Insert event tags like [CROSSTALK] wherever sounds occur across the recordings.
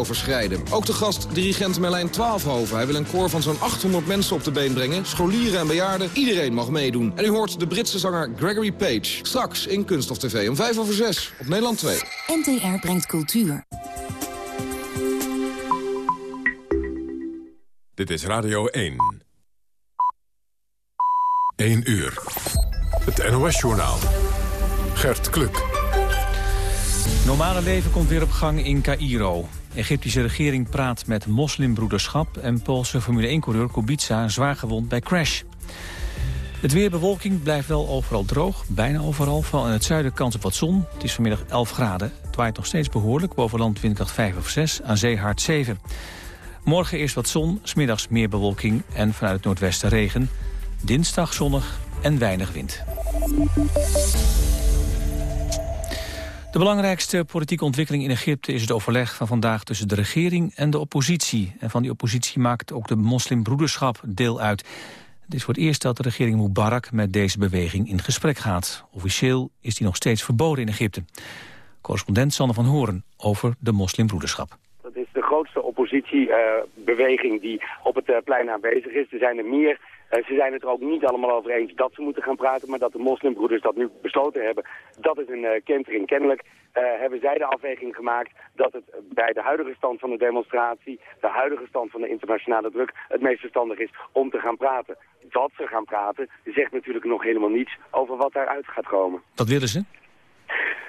overschrijden. Ook de gast dirigent Merlijn Twaalfhoven. Hij wil een koor van zo'n 800 mensen op de been brengen. Scholieren en bejaarden, iedereen mag meedoen. En u hoort de Britse zanger Gregory Page. Straks in Kunststof TV om 5 over 6 op Nederland 2. NTR brengt cultuur. Dit is Radio 1. 1 uur. Het NOS-journaal. Gert Kluk. Normale leven komt weer op gang in Cairo. Egyptische regering praat met moslimbroederschap... en Poolse Formule 1-coureur Kubica zwaar gewond bij crash. Het weerbewolking blijft wel overal droog, bijna overal. Vooral in het zuiden kans op wat zon. Het is vanmiddag 11 graden. Het waait nog steeds behoorlijk, boven land windkracht 5 of 6, aan zee hard 7. Morgen eerst wat zon, smiddags meer bewolking en vanuit het noordwesten regen. Dinsdag zonnig en weinig wind. De belangrijkste politieke ontwikkeling in Egypte is het overleg van vandaag tussen de regering en de oppositie. En van die oppositie maakt ook de moslimbroederschap deel uit. Het is voor het eerst dat de regering Mubarak met deze beweging in gesprek gaat. Officieel is die nog steeds verboden in Egypte. Correspondent Sander van Horen over de moslimbroederschap. Dat is de grootste oppositiebeweging die op het eh, plein aanwezig is. Er zijn er meer ze zijn het er ook niet allemaal over eens dat ze moeten gaan praten, maar dat de moslimbroeders dat nu besloten hebben, dat is een uh, kentering. Kennelijk uh, hebben zij de afweging gemaakt dat het bij de huidige stand van de demonstratie, de huidige stand van de internationale druk, het meest verstandig is om te gaan praten. Dat ze gaan praten zegt natuurlijk nog helemaal niets over wat daaruit gaat komen. Wat willen ze?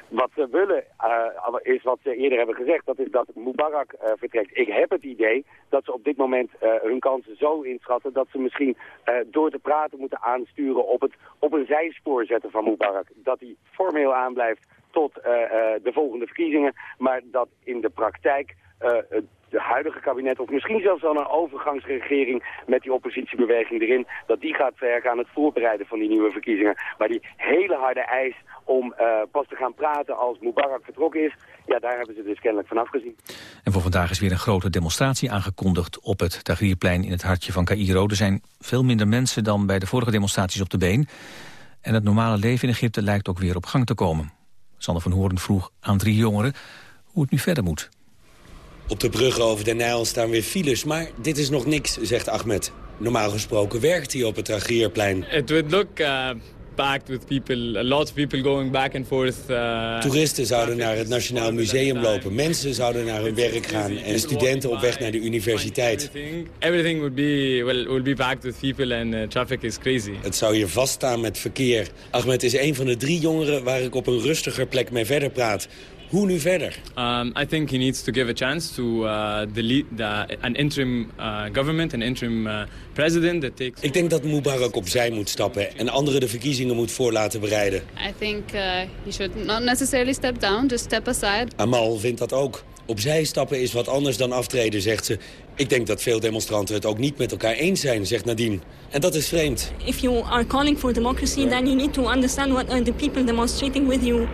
Wat ze willen uh, is wat ze eerder hebben gezegd, dat is dat Mubarak uh, vertrekt. Ik heb het idee dat ze op dit moment uh, hun kansen zo inschatten dat ze misschien door te praten moeten aansturen op, het, op een zijspoor zetten van Mubarak. Dat hij formeel aanblijft tot de volgende verkiezingen, maar dat in de praktijk de huidige kabinet, of misschien zelfs wel een overgangsregering met die oppositiebeweging erin, dat die gaat werken aan het voorbereiden van die nieuwe verkiezingen. Maar die hele harde eis om uh, pas te gaan praten als Mubarak vertrokken is, ja, daar hebben ze dus kennelijk van afgezien. En voor vandaag is weer een grote demonstratie aangekondigd op het Tahrirplein in het hartje van Cairo. Er zijn veel minder mensen dan bij de vorige demonstraties op de been. En het normale leven in Egypte lijkt ook weer op gang te komen. Sander van Hoorn vroeg aan drie jongeren hoe het nu verder moet. Op de bruggen over de Nijl staan weer files, maar dit is nog niks, zegt Ahmed. Normaal gesproken werkt hij op het Tragierplein. It would look uh, packed with people, a lot of people going back and forth. Uh, Toeristen zouden naar het Nationaal Museum lopen, mensen zouden naar hun werk gaan en studenten op weg naar de universiteit. Everything would be well, will be packed with people and uh, traffic is crazy. Het zou hier vaststaan met verkeer. Ahmed is een van de drie jongeren waar ik op een rustiger plek mee verder praat. Hoe nu verder? Um, I think he needs to give a chance to uh, the lead, the, an interim uh, government, an interim uh, president that takes. Ik denk dat Mubarak opzij moet stappen en anderen de verkiezingen moet voor laten bereiden. I think uh, he should not necessarily step down, just step aside. Amal vindt dat ook. Opzij stappen is wat anders dan aftreden, zegt ze. Ik denk dat veel demonstranten het ook niet met elkaar eens zijn, zegt Nadine. En dat is vreemd. If you are calling for democracy, then you need to understand what are the people demonstrating with you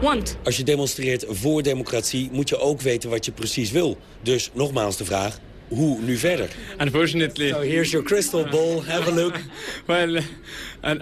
want. Als je demonstreert voor democratie moet je ook weten wat je precies wil. Dus nogmaals de vraag, hoe nu verder? Unfortunately... So here's your crystal ball, have a look. [LAUGHS] well, and,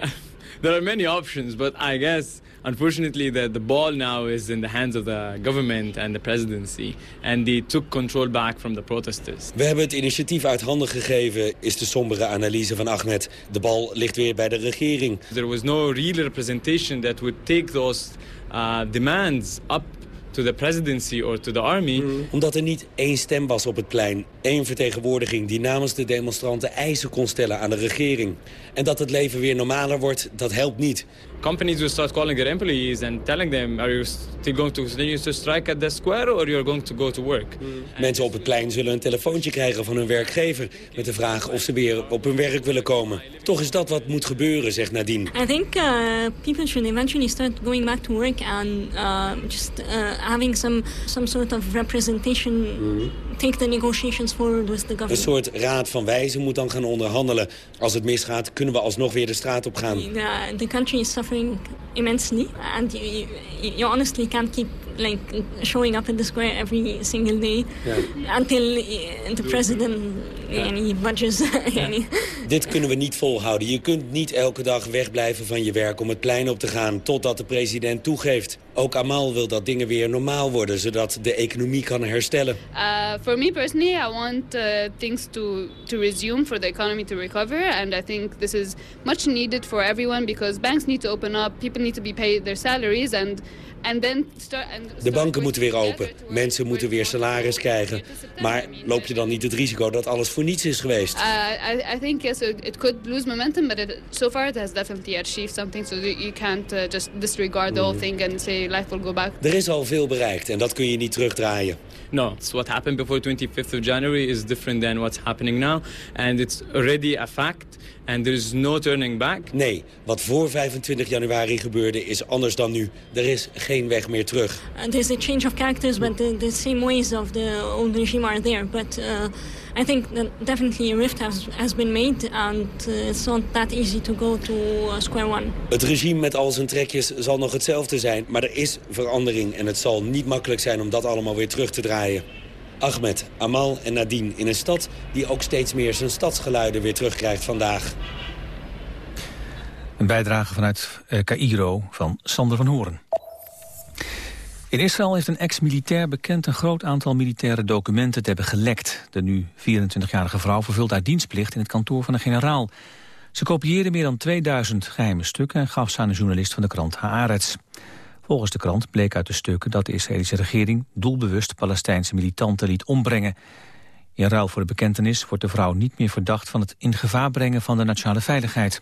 there are many options, but I guess... Unfortunately, the, the ball now is in the hands of the government and the presidency. And they took control back from the protesters. We hebben het initiatief uit handen gegeven, is de sombere analyse van Ahmed. De bal ligt weer bij de regering. There was no real representation that would take those uh, demands up to the presidency or to the army. Mm. Omdat er niet één stem was op het plein. één vertegenwoordiging die namens de demonstranten eisen kon stellen aan de regering. En dat het leven weer normaler wordt, dat helpt niet. Companies will start calling their employees and telling them... are you still going to continue to strike at the square or you're going to go to work? Mm. Mensen op het plein zullen een telefoontje krijgen van hun werkgever... met de vraag of ze weer op hun werk willen komen. Toch is dat wat moet gebeuren, zegt Nadine. I think uh, people should eventually start going back to work... and uh, just uh, having some, some sort of representation... Mm. Take the negotiations forward with the government. Een soort raad van wijzen moet dan gaan onderhandelen. Als het misgaat, kunnen we alsnog weer de straat op gaan. The, the country is suffering immensely. And you, you honestly can't keep like showing up at the square every single day. Yeah. Until the president yeah. budges. [LAUGHS] Dit kunnen we niet volhouden. Je kunt niet elke dag wegblijven van je werk om het plein op te gaan... totdat de president toegeeft. Ook Amal wil dat dingen weer normaal worden, zodat de economie kan herstellen. Uh, for me personally, I want uh, things to, to resume for the economy to recover. And I think this is much needed for everyone because banks need to open up, people need to be paid their salaries and de banken moeten weer open. Mensen moeten weer salaris krijgen. Maar loop je dan niet het risico dat alles voor niets is geweest? Uh, I, think yes, it could lose momentum, but it, so far it has definitely achieved something. So you can't just disregard the whole mm. thing and say life will go back. Er is al veel bereikt en dat kun je niet terugdraaien. No, so what happened before 25th of January is different than what's happening now. And it's already a fact. And there is no turning back. Nee, wat voor 25 januari gebeurde is anders dan nu. Er is geen weg meer terug. Uh, there's a change of characters, but the, the same ways of the old regime are there. But uh, I think that definitely a rift has, has been made and uh, it's not that easy to go to square one. Het regime met al zijn trekjes zal nog hetzelfde zijn, maar er is verandering en het zal niet makkelijk zijn om dat allemaal weer terug te draaien. Ahmed, Amal en Nadine in een stad die ook steeds meer zijn stadsgeluiden weer terugkrijgt vandaag. Een bijdrage vanuit uh, Cairo van Sander van Horen. In Israël heeft een ex-militair bekend een groot aantal militaire documenten te hebben gelekt. De nu 24-jarige vrouw vervult haar dienstplicht in het kantoor van de generaal. Ze kopieerde meer dan 2000 geheime stukken en gaf ze aan een journalist van de krant Haaretz. Volgens de krant bleek uit de stukken dat de Israëlische regering doelbewust Palestijnse militanten liet ombrengen. In ruil voor de bekentenis wordt de vrouw niet meer verdacht van het in gevaar brengen van de nationale veiligheid.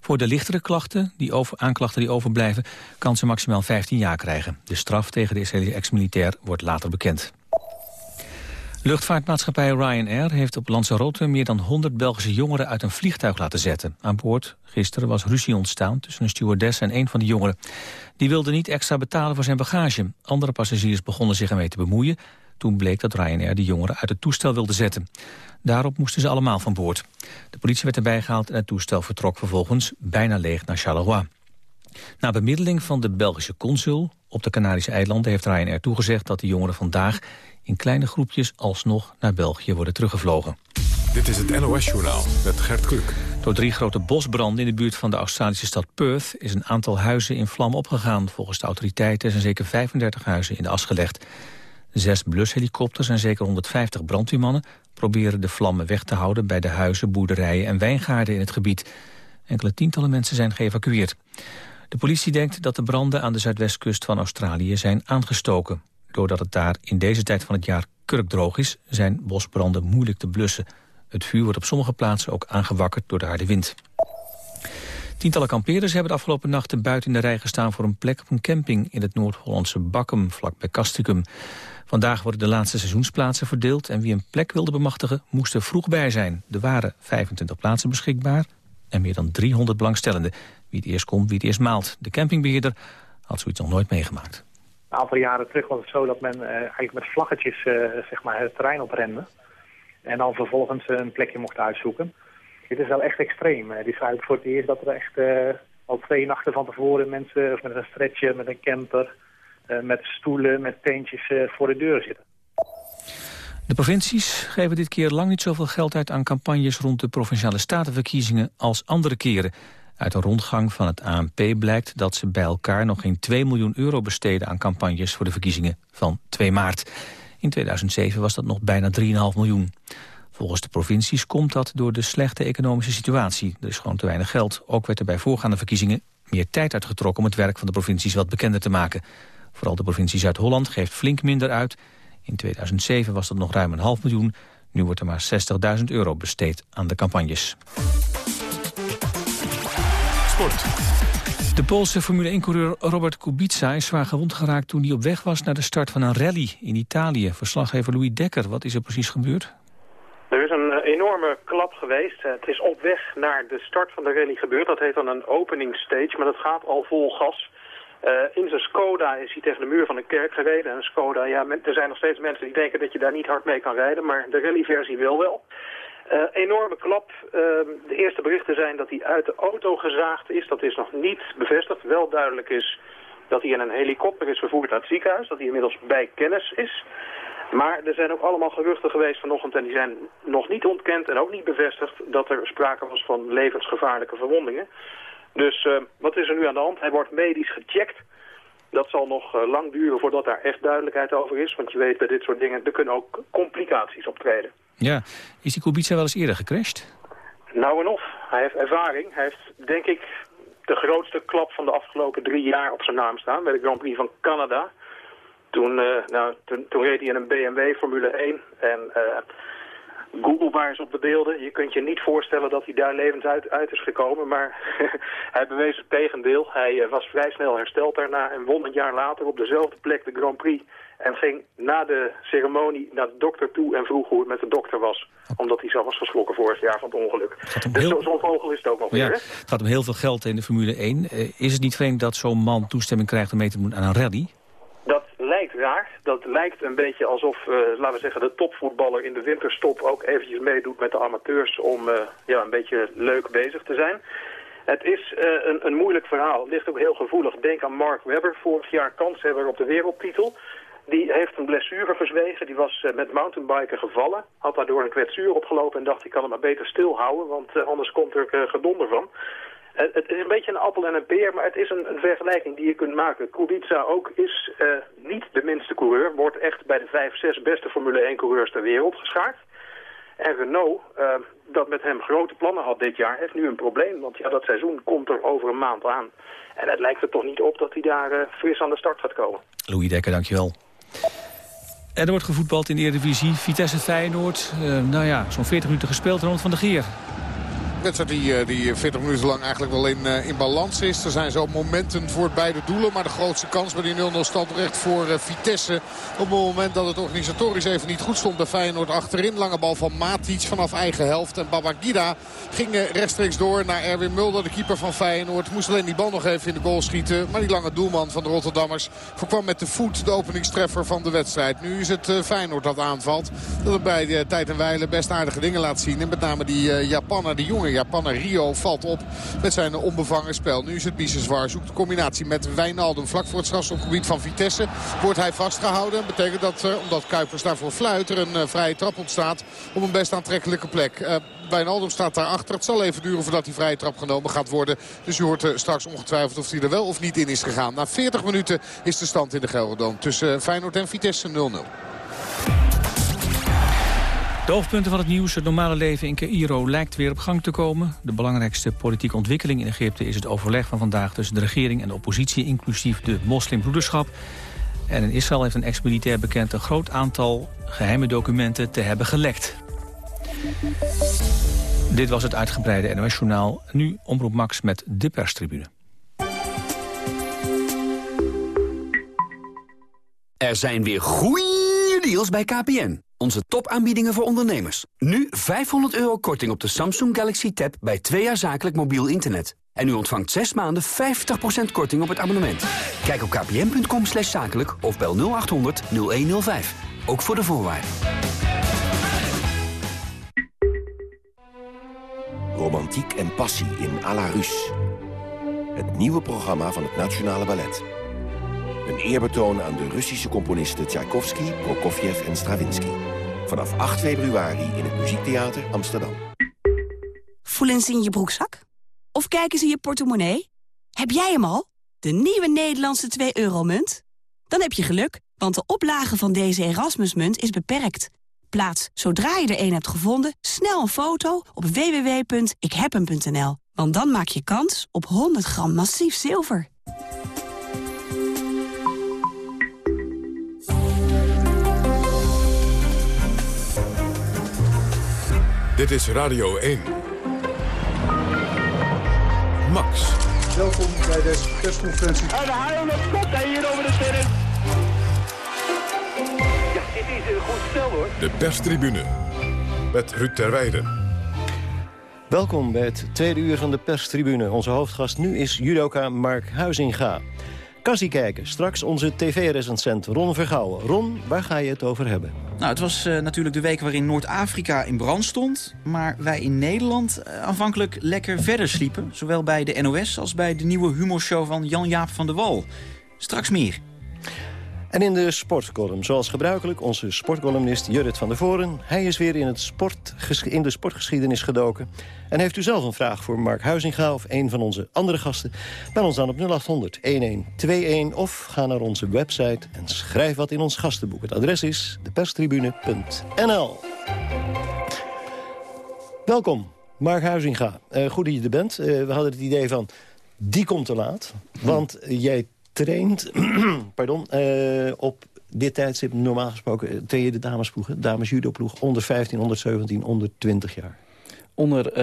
Voor de lichtere klachten, die over, aanklachten die overblijven, kan ze maximaal 15 jaar krijgen. De straf tegen de Israëlische ex-militair wordt later bekend. Luchtvaartmaatschappij Ryanair heeft op Lanzarote meer dan 100 Belgische jongeren uit een vliegtuig laten zetten. Aan boord gisteren was ruzie ontstaan tussen een stewardess en een van de jongeren. Die wilde niet extra betalen voor zijn bagage. Andere passagiers begonnen zich ermee te bemoeien. Toen bleek dat Ryanair de jongeren uit het toestel wilde zetten. Daarop moesten ze allemaal van boord. De politie werd erbij gehaald en het toestel vertrok vervolgens bijna leeg naar Charleroi. Na bemiddeling van de Belgische consul op de Canarische eilanden heeft Ryanair toegezegd dat de jongeren vandaag in kleine groepjes alsnog naar België worden teruggevlogen. Dit is het NOS-journaal met Gert Kluk. Door drie grote bosbranden in de buurt van de Australische stad Perth... is een aantal huizen in vlam opgegaan. Volgens de autoriteiten zijn zeker 35 huizen in de as gelegd. Zes blushelikopters en zeker 150 brandweermannen... proberen de vlammen weg te houden bij de huizen, boerderijen en wijngaarden in het gebied. Enkele tientallen mensen zijn geëvacueerd. De politie denkt dat de branden aan de zuidwestkust van Australië zijn aangestoken. Doordat het daar in deze tijd van het jaar kurkdroog is... zijn bosbranden moeilijk te blussen. Het vuur wordt op sommige plaatsen ook aangewakkerd door de harde wind. Tientallen kampeerders hebben de afgelopen nachten buiten in de rij gestaan... voor een plek op een camping in het Noord-Hollandse Bakkum, vlakbij Castricum. Vandaag worden de laatste seizoensplaatsen verdeeld... en wie een plek wilde bemachtigen, moest er vroeg bij zijn. Er waren 25 plaatsen beschikbaar en meer dan 300 belangstellenden. Wie het eerst komt, wie het eerst maalt. De campingbeheerder had zoiets nog nooit meegemaakt. Een aantal jaren terug was het zo dat men uh, eigenlijk met vlaggetjes uh, zeg maar het terrein oprende. En dan vervolgens een plekje mocht uitzoeken. Dit is wel echt extreem. Het is eigenlijk voor het eerst dat er echt al twee nachten van tevoren mensen of met een stretcher, met een camper, met stoelen, met tentjes voor de deur zitten. De provincies geven dit keer lang niet zoveel geld uit aan campagnes rond de provinciale statenverkiezingen als andere keren. Uit een rondgang van het ANP blijkt dat ze bij elkaar nog geen 2 miljoen euro besteden aan campagnes voor de verkiezingen van 2 maart. In 2007 was dat nog bijna 3,5 miljoen. Volgens de provincies komt dat door de slechte economische situatie. Er is gewoon te weinig geld. Ook werd er bij voorgaande verkiezingen meer tijd uitgetrokken... om het werk van de provincies wat bekender te maken. Vooral de provincie Zuid-Holland geeft flink minder uit. In 2007 was dat nog ruim een half miljoen. Nu wordt er maar 60.000 euro besteed aan de campagnes. De Poolse Formule 1-coureur Robert Kubica is zwaar gewond geraakt... toen hij op weg was naar de start van een rally in Italië. Verslaggever Louis Dekker, wat is er precies gebeurd? Er is een eh, enorme klap geweest. Eh, het is op weg naar de start van de rally gebeurd. Dat heet dan een opening stage, maar dat gaat al vol gas. Uh, in zijn Skoda is hij tegen de muur van een kerk gereden. En een Skoda, ja, er zijn nog steeds mensen die denken dat je daar niet hard mee kan rijden. Maar de rallyversie wil wel. Uh, enorme klap. Uh, de eerste berichten zijn dat hij uit de auto gezaagd is. Dat is nog niet bevestigd. Wel duidelijk is dat hij in een helikopter is vervoerd naar het ziekenhuis. Dat hij inmiddels bij kennis is. Maar er zijn ook allemaal geruchten geweest vanochtend en die zijn nog niet ontkend en ook niet bevestigd dat er sprake was van levensgevaarlijke verwondingen. Dus uh, wat is er nu aan de hand? Hij wordt medisch gecheckt. Dat zal nog lang duren voordat daar echt duidelijkheid over is. Want je weet bij dit soort dingen, er kunnen ook complicaties optreden. Ja, is die Kubica wel eens eerder gecrashed? Nou en of. Hij heeft ervaring. Hij heeft, denk ik, de grootste klap van de afgelopen drie jaar op zijn naam staan. Bij de Grand Prix van Canada. Toen, uh, nou, toen, reed hij in een BMW Formule 1. En uh, Google maar eens op de beelden. Je kunt je niet voorstellen dat hij daar levend uit, uit is gekomen. Maar [LAUGHS] hij bewees het tegendeel. Hij uh, was vrij snel hersteld daarna en won een jaar later op dezelfde plek de Grand Prix. En ging na de ceremonie naar de dokter toe en vroeg hoe het met de dokter was. Omdat hij zelf was geschrokken vorig jaar van het ongeluk. dus heel... zo'n vogel is het ook nog weer. Het gaat om heel veel geld in de Formule 1. Uh, is het niet vreemd dat zo'n man toestemming krijgt om mee te doen aan een rally? Dat lijkt raar. Dat lijkt een beetje alsof, uh, laten we zeggen, de topvoetballer in de winterstop ook eventjes meedoet met de amateurs om uh, ja, een beetje leuk bezig te zijn. Het is uh, een, een moeilijk verhaal. Het ligt ook heel gevoelig. Denk aan Mark Webber, vorig jaar kanshebber op de wereldtitel. Die heeft een blessure verzwegen. Die was uh, met mountainbiken gevallen. Had daardoor een kwetsuur opgelopen en dacht ik kan het maar beter stilhouden. Want uh, anders komt er uh, gedonder van. het is een beetje een appel en een peer, maar het is een, vergelijking die je kunt maken. Kubica ook is niet de minste coureur. Wordt echt bij de vijf, zes beste Formule 1 coureurs ter wereld geschaard. En Renault, dat met hem grote plannen had dit jaar, heeft nu een probleem. Want ja, dat seizoen komt er over een maand aan. En het lijkt er toch niet op dat hij daar fris aan de start gaat komen. Louis Dekker, dankjewel. Er wordt gevoetbald in de Eredivisie. Vitesse Feyenoord. Uh, nou ja, zo'n 40 minuten gespeeld. Ronald van de Gier wedstrijd die, eh, die 40 minuten lang eigenlijk wel in, eh, in balans is. Er zijn zo momenten voor beide doelen. Maar de grootste kans bij die 0-0 stand recht voor Vitesse. Op het moment dat het organisatorisch even niet goed stond bij Feyenoord achterin. Lange bal van Matic vanaf eigen helft. En Babagida ging rechtstreeks door naar Erwin Mulder, de keeper van Feyenoord. Moest alleen die bal nog even in de goal schieten. Maar die lange doelman van de Rotterdammers voorkwam met de voet de openingstreffer van de wedstrijd. Nu is het Feyenoord dat aanvalt. Dat het bij de tijd en wijle best aardige dingen laat zien. En met name die Japaner, die jonge Japaner Rio valt op met zijn onbevangen spel. Nu is het Biseswar. Zoekt de combinatie met Wijnaldum. Vlak voor het strafschopgebied van Vitesse wordt hij vastgehouden. Betekent dat, uh, omdat Kuipers daarvoor fluit, er een uh, vrije trap ontstaat op een best aantrekkelijke plek. Uh, Wijnaldum staat daarachter. Het zal even duren voordat die vrije trap genomen gaat worden. Dus u hoort straks ongetwijfeld of hij er wel of niet in is gegaan. Na 40 minuten is de stand in de Gelderdoom tussen Feyenoord en Vitesse 0-0. De hoofdpunten van het nieuws. Het normale leven in Cairo lijkt weer op gang te komen. De belangrijkste politieke ontwikkeling in Egypte is het overleg van vandaag... tussen de regering en de oppositie, inclusief de moslimbroederschap. En in Israël heeft een ex-militair bekend... een groot aantal geheime documenten te hebben gelekt. Dit was het uitgebreide NOS-journaal. Nu Omroep Max met de perstribune. Er zijn weer goede deals bij KPN. Onze topaanbiedingen voor ondernemers. Nu 500 euro korting op de Samsung Galaxy Tab bij twee jaar zakelijk mobiel internet. En u ontvangt 6 maanden 50% korting op het abonnement. Kijk op kpn.com slash zakelijk of bel 0800 0105. Ook voor de voorwaarden. Romantiek en passie in à la. Het nieuwe programma van het Nationale Ballet. Een eerbetoon aan de Russische componisten Tchaikovsky, Prokofjev en Stravinsky. Vanaf 8 februari in het Muziektheater Amsterdam. Voelen ze in je broekzak? Of kijken ze in je portemonnee? Heb jij hem al? De nieuwe Nederlandse 2-euro-munt? Dan heb je geluk, want de oplage van deze Erasmusmunt is beperkt. Plaats, zodra je er een hebt gevonden, snel een foto op www.ikhebhem.nl. Want dan maak je kans op 100 gram massief zilver. Dit is Radio 1. Max. Welkom bij deze persconferentie. En de haal hij hier over de terrein. Ja, dit is een goed spel hoor. De perstribune. Met Ruud Terweijden. Welkom bij het tweede uur van de perstribune. Onze hoofdgast nu is judoka Mark Huizinga. Kassie kijken, straks onze tv-recensent Ron Vergouwen. Ron, waar ga je het over hebben? Nou, het was uh, natuurlijk de week waarin Noord-Afrika in brand stond... maar wij in Nederland uh, aanvankelijk lekker verder sliepen. Zowel bij de NOS als bij de nieuwe humorshow van Jan-Jaap van der Wal. Straks meer. En in de sportcolumn, zoals gebruikelijk, onze sportcolumnist Jurrit van der Voren. Hij is weer in, het sport, in de sportgeschiedenis gedoken. En heeft u zelf een vraag voor Mark Huizinga of een van onze andere gasten? Bel ons dan op 0800-1121 of ga naar onze website en schrijf wat in ons gastenboek. Het adres is deperstribune.nl. Welkom, Mark Huizinga. Uh, goed dat je er bent. Uh, we hadden het idee van, die komt te laat. Want jij traint [CLEARS THROAT] pardon, uh, op dit tijdstip normaal gesproken... train je de damesploegen, dames judoploeg, onder 15, onder 17, onder 20 jaar. Onder,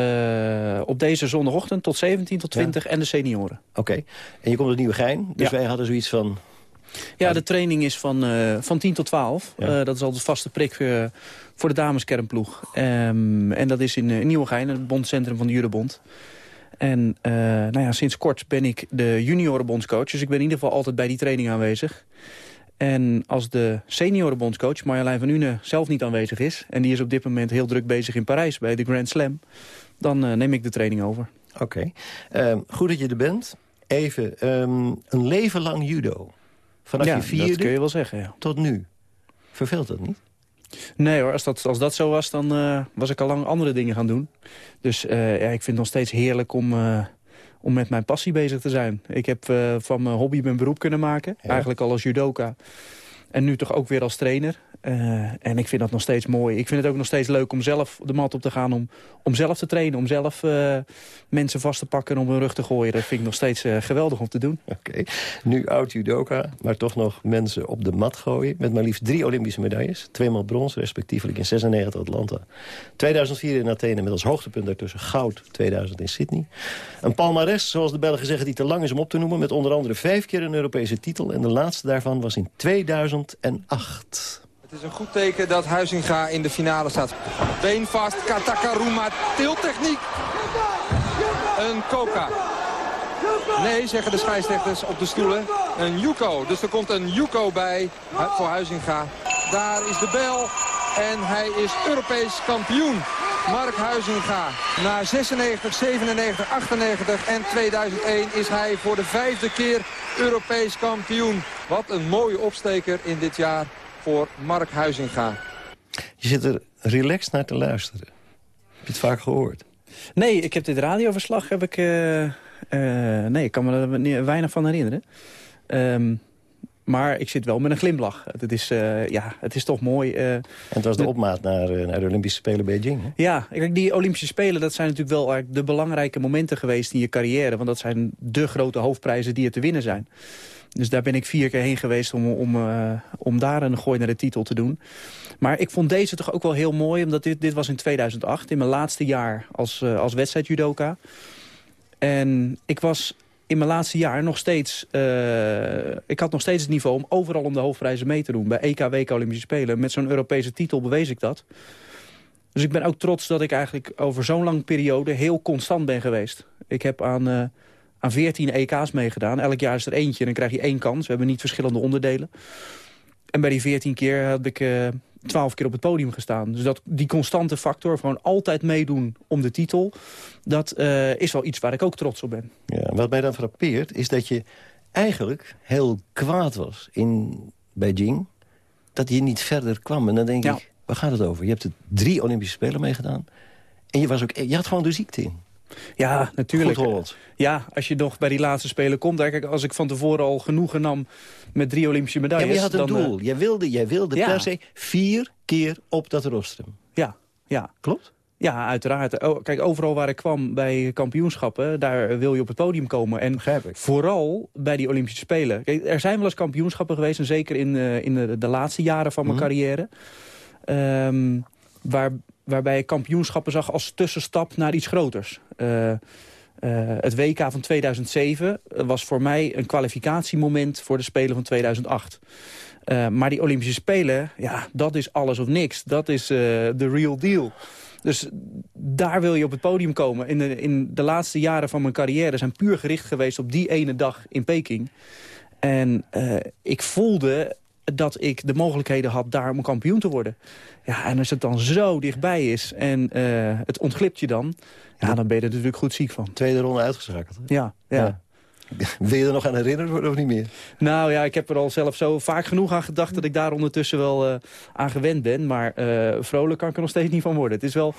uh, op deze zondagochtend tot 17 tot 20 ja. en de senioren. Oké, en je komt uit Nieuwegein, dus ja. wij hadden zoiets van... Ja, de training is van, uh, van 10 tot 12. Ja. Uh, dat is al de vaste prik voor de dameskernploeg. Um, en dat is in, in Nieuwegein, het bondcentrum van de Judebond. En nou ja, sinds kort ben ik de juniorenbondscoach. Dus ik ben in ieder geval altijd bij die training aanwezig. En als de seniorenbondscoach Marjolein van Une zelf niet aanwezig is... en die is op dit moment heel druk bezig in Parijs bij de Grand Slam... dan neem ik de training over. Oké. Okay. Uh, goed dat je er bent. Even, um, een leven lang judo. Vanaf ja, je vierde dat kun je wel zeggen, ja. tot nu. Verveelt dat niet? Nee hoor, als dat, als dat zo was, dan uh, was ik al lang andere dingen gaan doen. Dus uh, ja, ik vind het nog steeds heerlijk om, uh, om met mijn passie bezig te zijn. Ik heb van mijn hobby mijn beroep kunnen maken. Ja. Eigenlijk al als judoka. En nu toch ook weer als trainer. Uh, en ik vind dat nog steeds mooi. Ik vind het ook nog steeds leuk om zelf de mat op te gaan. Om, om zelf te trainen. Om zelf uh, mensen vast te pakken en om hun rug te gooien. Dat vind ik nog steeds uh, geweldig om te doen. Oké. Nu oud judoka. Maar toch nog mensen op de mat gooien. Met maar liefst drie Olympische medailles. Tweemaal brons, respectievelijk in 96 Atlanta. 2004 in Athene met als hoogtepunt daartussen goud. 2000 in Sydney. Een palmares, zoals de Belgen zeggen, die te lang is om op te noemen. Met onder andere vijf keer een Europese titel. En de laatste daarvan was in 2008. Het is een goed teken dat Huizinga in de finale staat. Been vast, Katakaruma, tiltechniek. Een Koka. Nee, zeggen de scheidsrechters op de stoelen. Een Yuko. Dus er komt een Yuko bij voor Huizinga. Daar is de bel. En hij is Europees kampioen. Mark Huizinga. Na 96, 97, 98 en 2001 is hij voor de vijfde keer Europees kampioen. Wat een mooie opsteker in dit jaar voor Mark Huizinga. Je zit er relaxed naar te luisteren. Heb je het vaak gehoord? Nee, ik heb dit radioverslag heb ik... Uh, uh, nee, ik kan me er weinig van herinneren. Um, maar ik zit wel met een glimlach. Het is, uh, ja, het is toch mooi. Uh, en het was de, de opmaat naar, naar de Olympische Spelen Beijing. Hè? Ja, kijk, die Olympische Spelen dat zijn natuurlijk wel de belangrijke momenten geweest in je carrière. Want dat zijn de grote hoofdprijzen die er te winnen zijn. Dus daar ben ik vier keer heen geweest om, om, uh, om daar een gooi naar de titel te doen. Maar ik vond deze toch ook wel heel mooi, omdat dit, dit was in 2008, in mijn laatste jaar als, uh, als wedstrijdjudoka. En ik was in mijn laatste jaar nog steeds... Uh, ik had nog steeds het niveau om overal om de hoofdprijzen mee te doen. Bij EK, WK, Olympische Spelen. Met zo'n Europese titel bewees ik dat. Dus ik ben ook trots dat ik eigenlijk over zo'n lange periode heel constant ben geweest. Ik heb aan... Uh, aan 14 EK's meegedaan. Elk jaar is er eentje en dan krijg je één kans. We hebben niet verschillende onderdelen. En bij die 14 keer had ik uh, 12 keer op het podium gestaan. Dus dat, die constante factor, gewoon altijd meedoen om de titel... dat uh, is wel iets waar ik ook trots op ben. Ja, wat mij dan frappeert is dat je eigenlijk heel kwaad was in Beijing... dat je niet verder kwam. En dan denk ja. ik, waar gaat het over? Je hebt er drie Olympische Spelen meegedaan. En je, was ook, je had gewoon de ziekte in. Ja, natuurlijk. Ja, als je nog bij die laatste Spelen komt. Kijk, als ik van tevoren al genoegen nam met drie Olympische medailles... Ja, je had een dan, doel. Uh... Jij wilde, jij wilde ja. per se vier keer op dat rostrum. Ja, ja. Klopt? Ja, uiteraard. Kijk, overal waar ik kwam bij kampioenschappen... daar wil je op het podium komen. En vooral bij die Olympische Spelen. Kijk, er zijn wel eens kampioenschappen geweest... en zeker in, uh, in de, de, laatste jaren van mijn mm. carrière... Um, waar, waarbij ik kampioenschappen zag als tussenstap naar iets groters. Uh, uh, het WK van 2007 was voor mij een kwalificatiemoment voor de Spelen van 2008. Uh, maar die Olympische Spelen, ja, dat is alles of niks. Dat is de real deal. Dus daar wil je op het podium komen. In de, in de laatste jaren van mijn carrière zijn puur gericht geweest op die ene dag in Peking. En ik voelde dat ik de mogelijkheden had daar om kampioen te worden. Ja, en als het dan zo dichtbij is en uh, het ontglipt je dan... Ja, dan ben je er natuurlijk goed ziek van. Tweede ronde uitgeschakeld. Ja, ja, ja. [LAUGHS] Wil je er nog aan herinnerd worden of niet meer? Nou ja, ik heb er al zelf zo vaak genoeg aan gedacht... dat ik daar ondertussen wel uh, aan gewend ben. Maar uh, vrolijk kan ik er nog steeds niet van worden. Het is wel...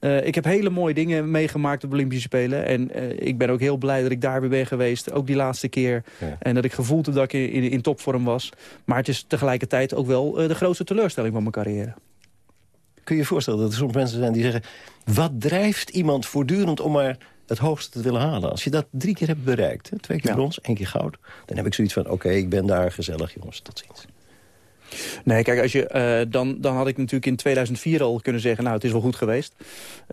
Uh, ik heb hele mooie dingen meegemaakt op de Olympische Spelen. En ik ben ook heel blij dat ik daar weer ben geweest. Ook die laatste keer. Ja. En dat ik gevoeld heb dat ik in, in, in, topvorm was. Maar het is tegelijkertijd ook wel de grootste teleurstelling van mijn carrière. Kun je je voorstellen dat er soms mensen zijn die zeggen... wat drijft iemand voortdurend om maar het hoogste te willen halen. Als je dat drie keer hebt bereikt, hè, twee keer ja. brons, één keer goud... dan heb ik zoiets van, oké, ik ben daar gezellig, jongens, tot ziens. Nee, kijk, als je, uh, dan, dan had ik natuurlijk in 2004 al kunnen zeggen... nou, het is wel goed geweest.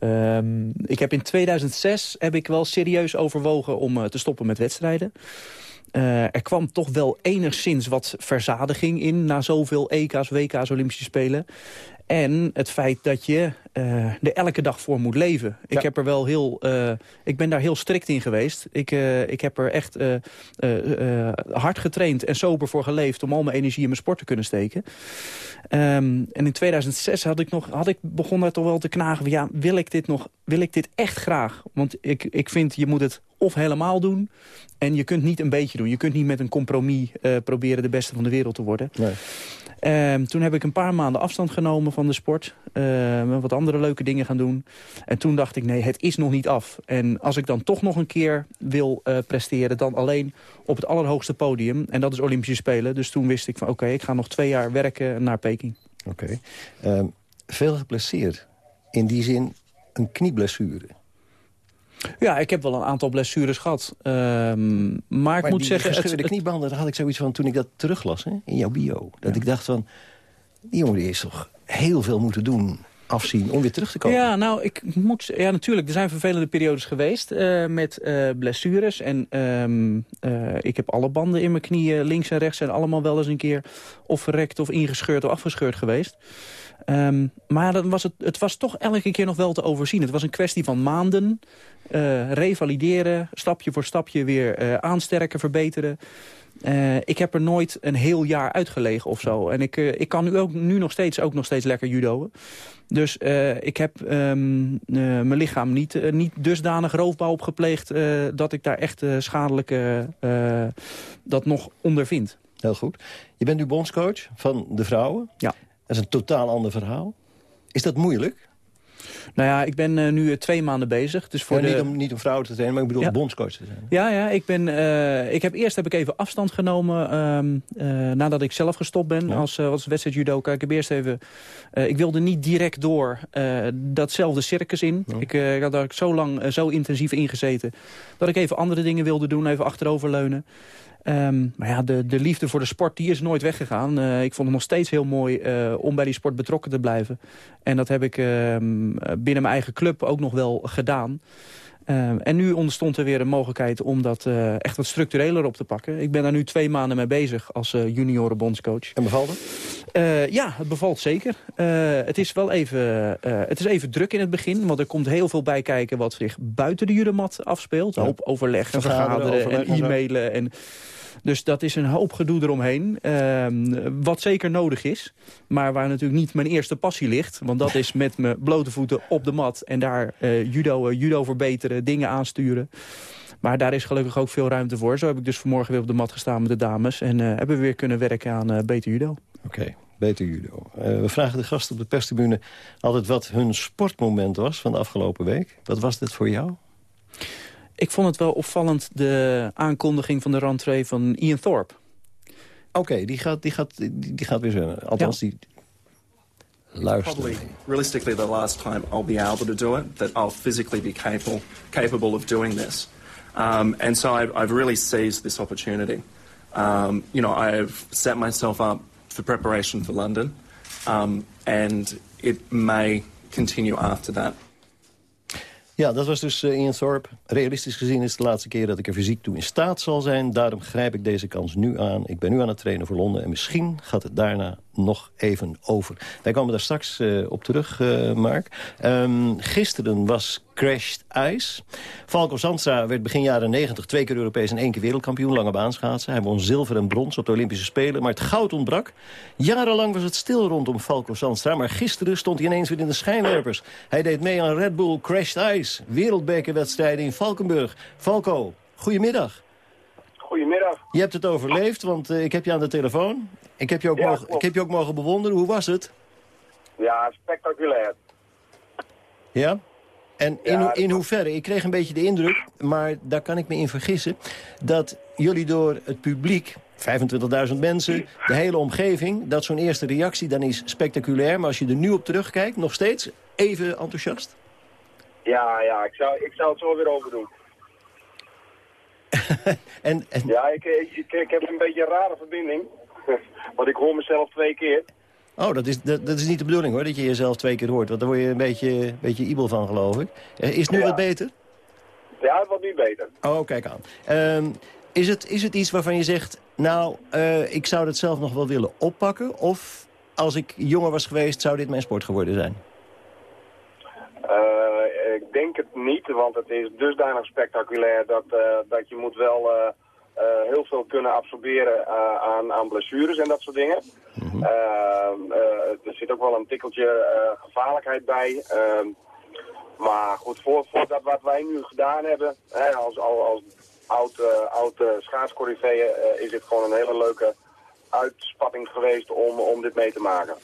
Um, ik heb in 2006 heb ik wel serieus overwogen om uh, te stoppen met wedstrijden. Uh, er kwam toch wel enigszins wat verzadiging in... na zoveel EK's, WK's, Olympische Spelen. En het feit dat je uh, er elke dag voor moet leven. Ja. Ik, heb er wel heel, uh, ik ben daar heel strikt in geweest. Ik, uh, ik heb er echt hard getraind en sober voor geleefd... om al mijn energie in mijn sport te kunnen steken. Um, en in 2006 had ik, nog, had ik begon daar toch wel te knagen... Van, ja, wil ik dit nog? Wil ik dit echt graag? Want ik, ik vind, je moet het of helemaal doen... en je kunt niet een beetje doen. Je kunt niet met een compromis proberen de beste van de wereld te worden. Nee. Um, toen heb ik een paar maanden afstand genomen van de sport. Uh, wat andere leuke dingen gaan doen. En toen dacht ik, nee, het is nog niet af. En als ik dan toch nog een keer wil uh, presteren... dan alleen op het allerhoogste podium. En dat is Olympische Spelen. Dus toen wist ik van, oké, ik ga nog twee jaar werken naar Peking. Oké. Um, veel geblesseerd. In die zin een knieblessure. Ja, ik heb wel een aantal blessures gehad. Um, maar, maar ik moet zeggen... gescheurde het, kniebanden, daar had ik zoiets van toen ik dat teruglas hè, in jouw bio. Dat ja. ik dacht van, die jongen die is toch heel veel moeten doen afzien om weer terug te komen. Ja, nou, ik moet, ja, natuurlijk. Er zijn vervelende periodes geweest uh, met uh, blessures. En um, uh, ik heb alle banden in mijn knieën, links en rechts... zijn allemaal wel eens een keer of verrekt of ingescheurd of afgescheurd geweest. Um, maar dan was het, het was toch elke keer nog wel te overzien. Het was een kwestie van maanden. Uh, revalideren, stapje voor stapje weer uh, aansterken, verbeteren. Uh, ik heb er nooit een heel jaar uitgelegen of zo. En ik, ik kan nu, ook, nu nog, steeds, ook nog steeds lekker judoën. Dus ik heb um, mijn lichaam niet, niet dusdanig roofbouw opgepleegd... dat ik daar echt schadelijke dat nog ondervind. Heel goed. Je bent nu bondscoach van de vrouwen. Ja. Dat is een totaal ander verhaal. Is dat moeilijk? Nou ja, ik ben uh, nu twee maanden bezig. Dus voor ja, de... niet, om, niet om vrouwen te zijn, maar ik bedoel ja. bondscoach te zijn. Ja, ja ik ben, uh, ik heb, eerst heb ik even afstand genomen uh, nadat ik zelf gestopt ben ja. als, als wedstrijd judoka. Ik heb eerst even, ik wilde niet direct door datzelfde circus in. Ik, ik had daar zo lang, zo intensief ingezeten, dat ik even andere dingen wilde doen, even achteroverleunen. Um, maar ja, de, de liefde voor de sport die is nooit weggegaan. Uh, ik vond het nog steeds heel mooi uh, om bij die sport betrokken te blijven. En dat heb ik uh, binnen mijn eigen club ook nog wel gedaan. Uh, en nu ontstond er weer een mogelijkheid om dat uh, echt wat structureler op te pakken. Ik ben daar nu twee maanden mee bezig als uh, juniorenbondscoach. En bevalt het? ja, het bevalt zeker. het is wel even, het is even druk in het begin, want er komt heel veel bij kijken wat zich buiten de judomat afspeelt. Een hoop overleg en vergaderen, vergaderen en e-mailen en... Dus dat is een hoop gedoe eromheen. Uh, wat zeker nodig is. Maar waar natuurlijk niet mijn eerste passie ligt. Want dat is met mijn blote voeten op de mat. En daar uh, judo, uh, judo verbeteren, dingen aansturen. Maar daar is gelukkig ook veel ruimte voor. Zo heb ik dus vanmorgen weer op de mat gestaan met de dames. En uh, hebben we weer kunnen werken aan beter judo. Oké. Beter judo. We vragen de gasten op de perstribune altijd wat hun sportmoment was van de afgelopen week. Wat was dit voor jou? Ik vond het wel opvallend, de aankondiging van de rentree van Ian Thorpe. Oké, okay, die, gaat, die, gaat, die, die gaat weer zo. Althans, ja. die... Luister. Probably, realistically, the last time I'll be able to do it, that I'll physically be capable, capable of doing this. Um, and so I've, I've really seized this opportunity. Um, you know, I've set myself up for preparation for London, um, and it may continue after that. Ja, dat was dus uh, Ian Thorpe. Realistisch gezien is het de laatste keer dat ik er fysiek toe in staat zal zijn. Daarom grijp ik deze kans nu aan. Ik ben nu aan het trainen voor Londen. En misschien gaat het daarna nog even over. Wij komen daar straks uh, op terug, uh, Mark. Um, gisteren was Crashed Ice. Falco Zandstra werd begin jaren 90 twee keer Europees en één keer wereldkampioen. Lange baanschaatsen. Hij won zilver en brons op de Olympische Spelen. Maar het goud ontbrak. Jarenlang was het stil rondom Falco Zandstra. Maar gisteren stond hij ineens weer in de schijnwerpers. Hij deed mee aan Red Bull Crashed Ice. Wereldbekerwedstrijden in Valkenburg. Falco, goedemiddag. Goedemiddag. Je hebt het overleefd, want eh, ik heb je aan de telefoon. Ik heb je ook, Ja, mogen, klopt. ik heb je ook mogen bewonderen. Hoe was het? Ja, spectaculair. Ja? En in, Ja, ho- dat in hoeverre, ik kreeg een beetje de indruk, maar daar kan ik me in vergissen, dat jullie door het publiek, 25.000 mensen, de hele omgeving, dat zo'n eerste reactie dan is spectaculair, maar als je er nu op terugkijkt, nog steeds even enthousiast? Ja, ja, ik zou, ik zou het zo weer overdoen. [LAUGHS] En, en Ja, ik, ik, ik heb een beetje een rare verbinding. [LAUGHS] Want ik hoor mezelf twee keer. Oh, dat is, dat, dat is niet de bedoeling hoor, dat je jezelf twee keer hoort. Want daar word je een beetje, een beetje ibel van, geloof ik. Eh, Is het nu Ja. wat beter? Ja, het wordt nu beter. Oh, kijk aan. Ehm, is, het, is het iets waarvan je zegt, nou, eh, ik zou dat zelf nog wel willen oppakken? Of als ik jonger was geweest, zou dit mijn sport geworden zijn? Eh, ik denk het niet, want het is dusdanig spectaculair dat, eh, dat je moet wel eh, eh, heel veel kunnen absorberen eh, aan, aan blessures en dat soort dingen. Eh, eh, er zit ook wel een tikkeltje eh, gevaarlijkheid bij. Ehm, maar goed, voor, voor dat wat wij nu gedaan hebben, hè, als, als, als oud, eh, oud eh, eh, is dit gewoon een hele leuke uitspatting geweest om, om dit mee te maken.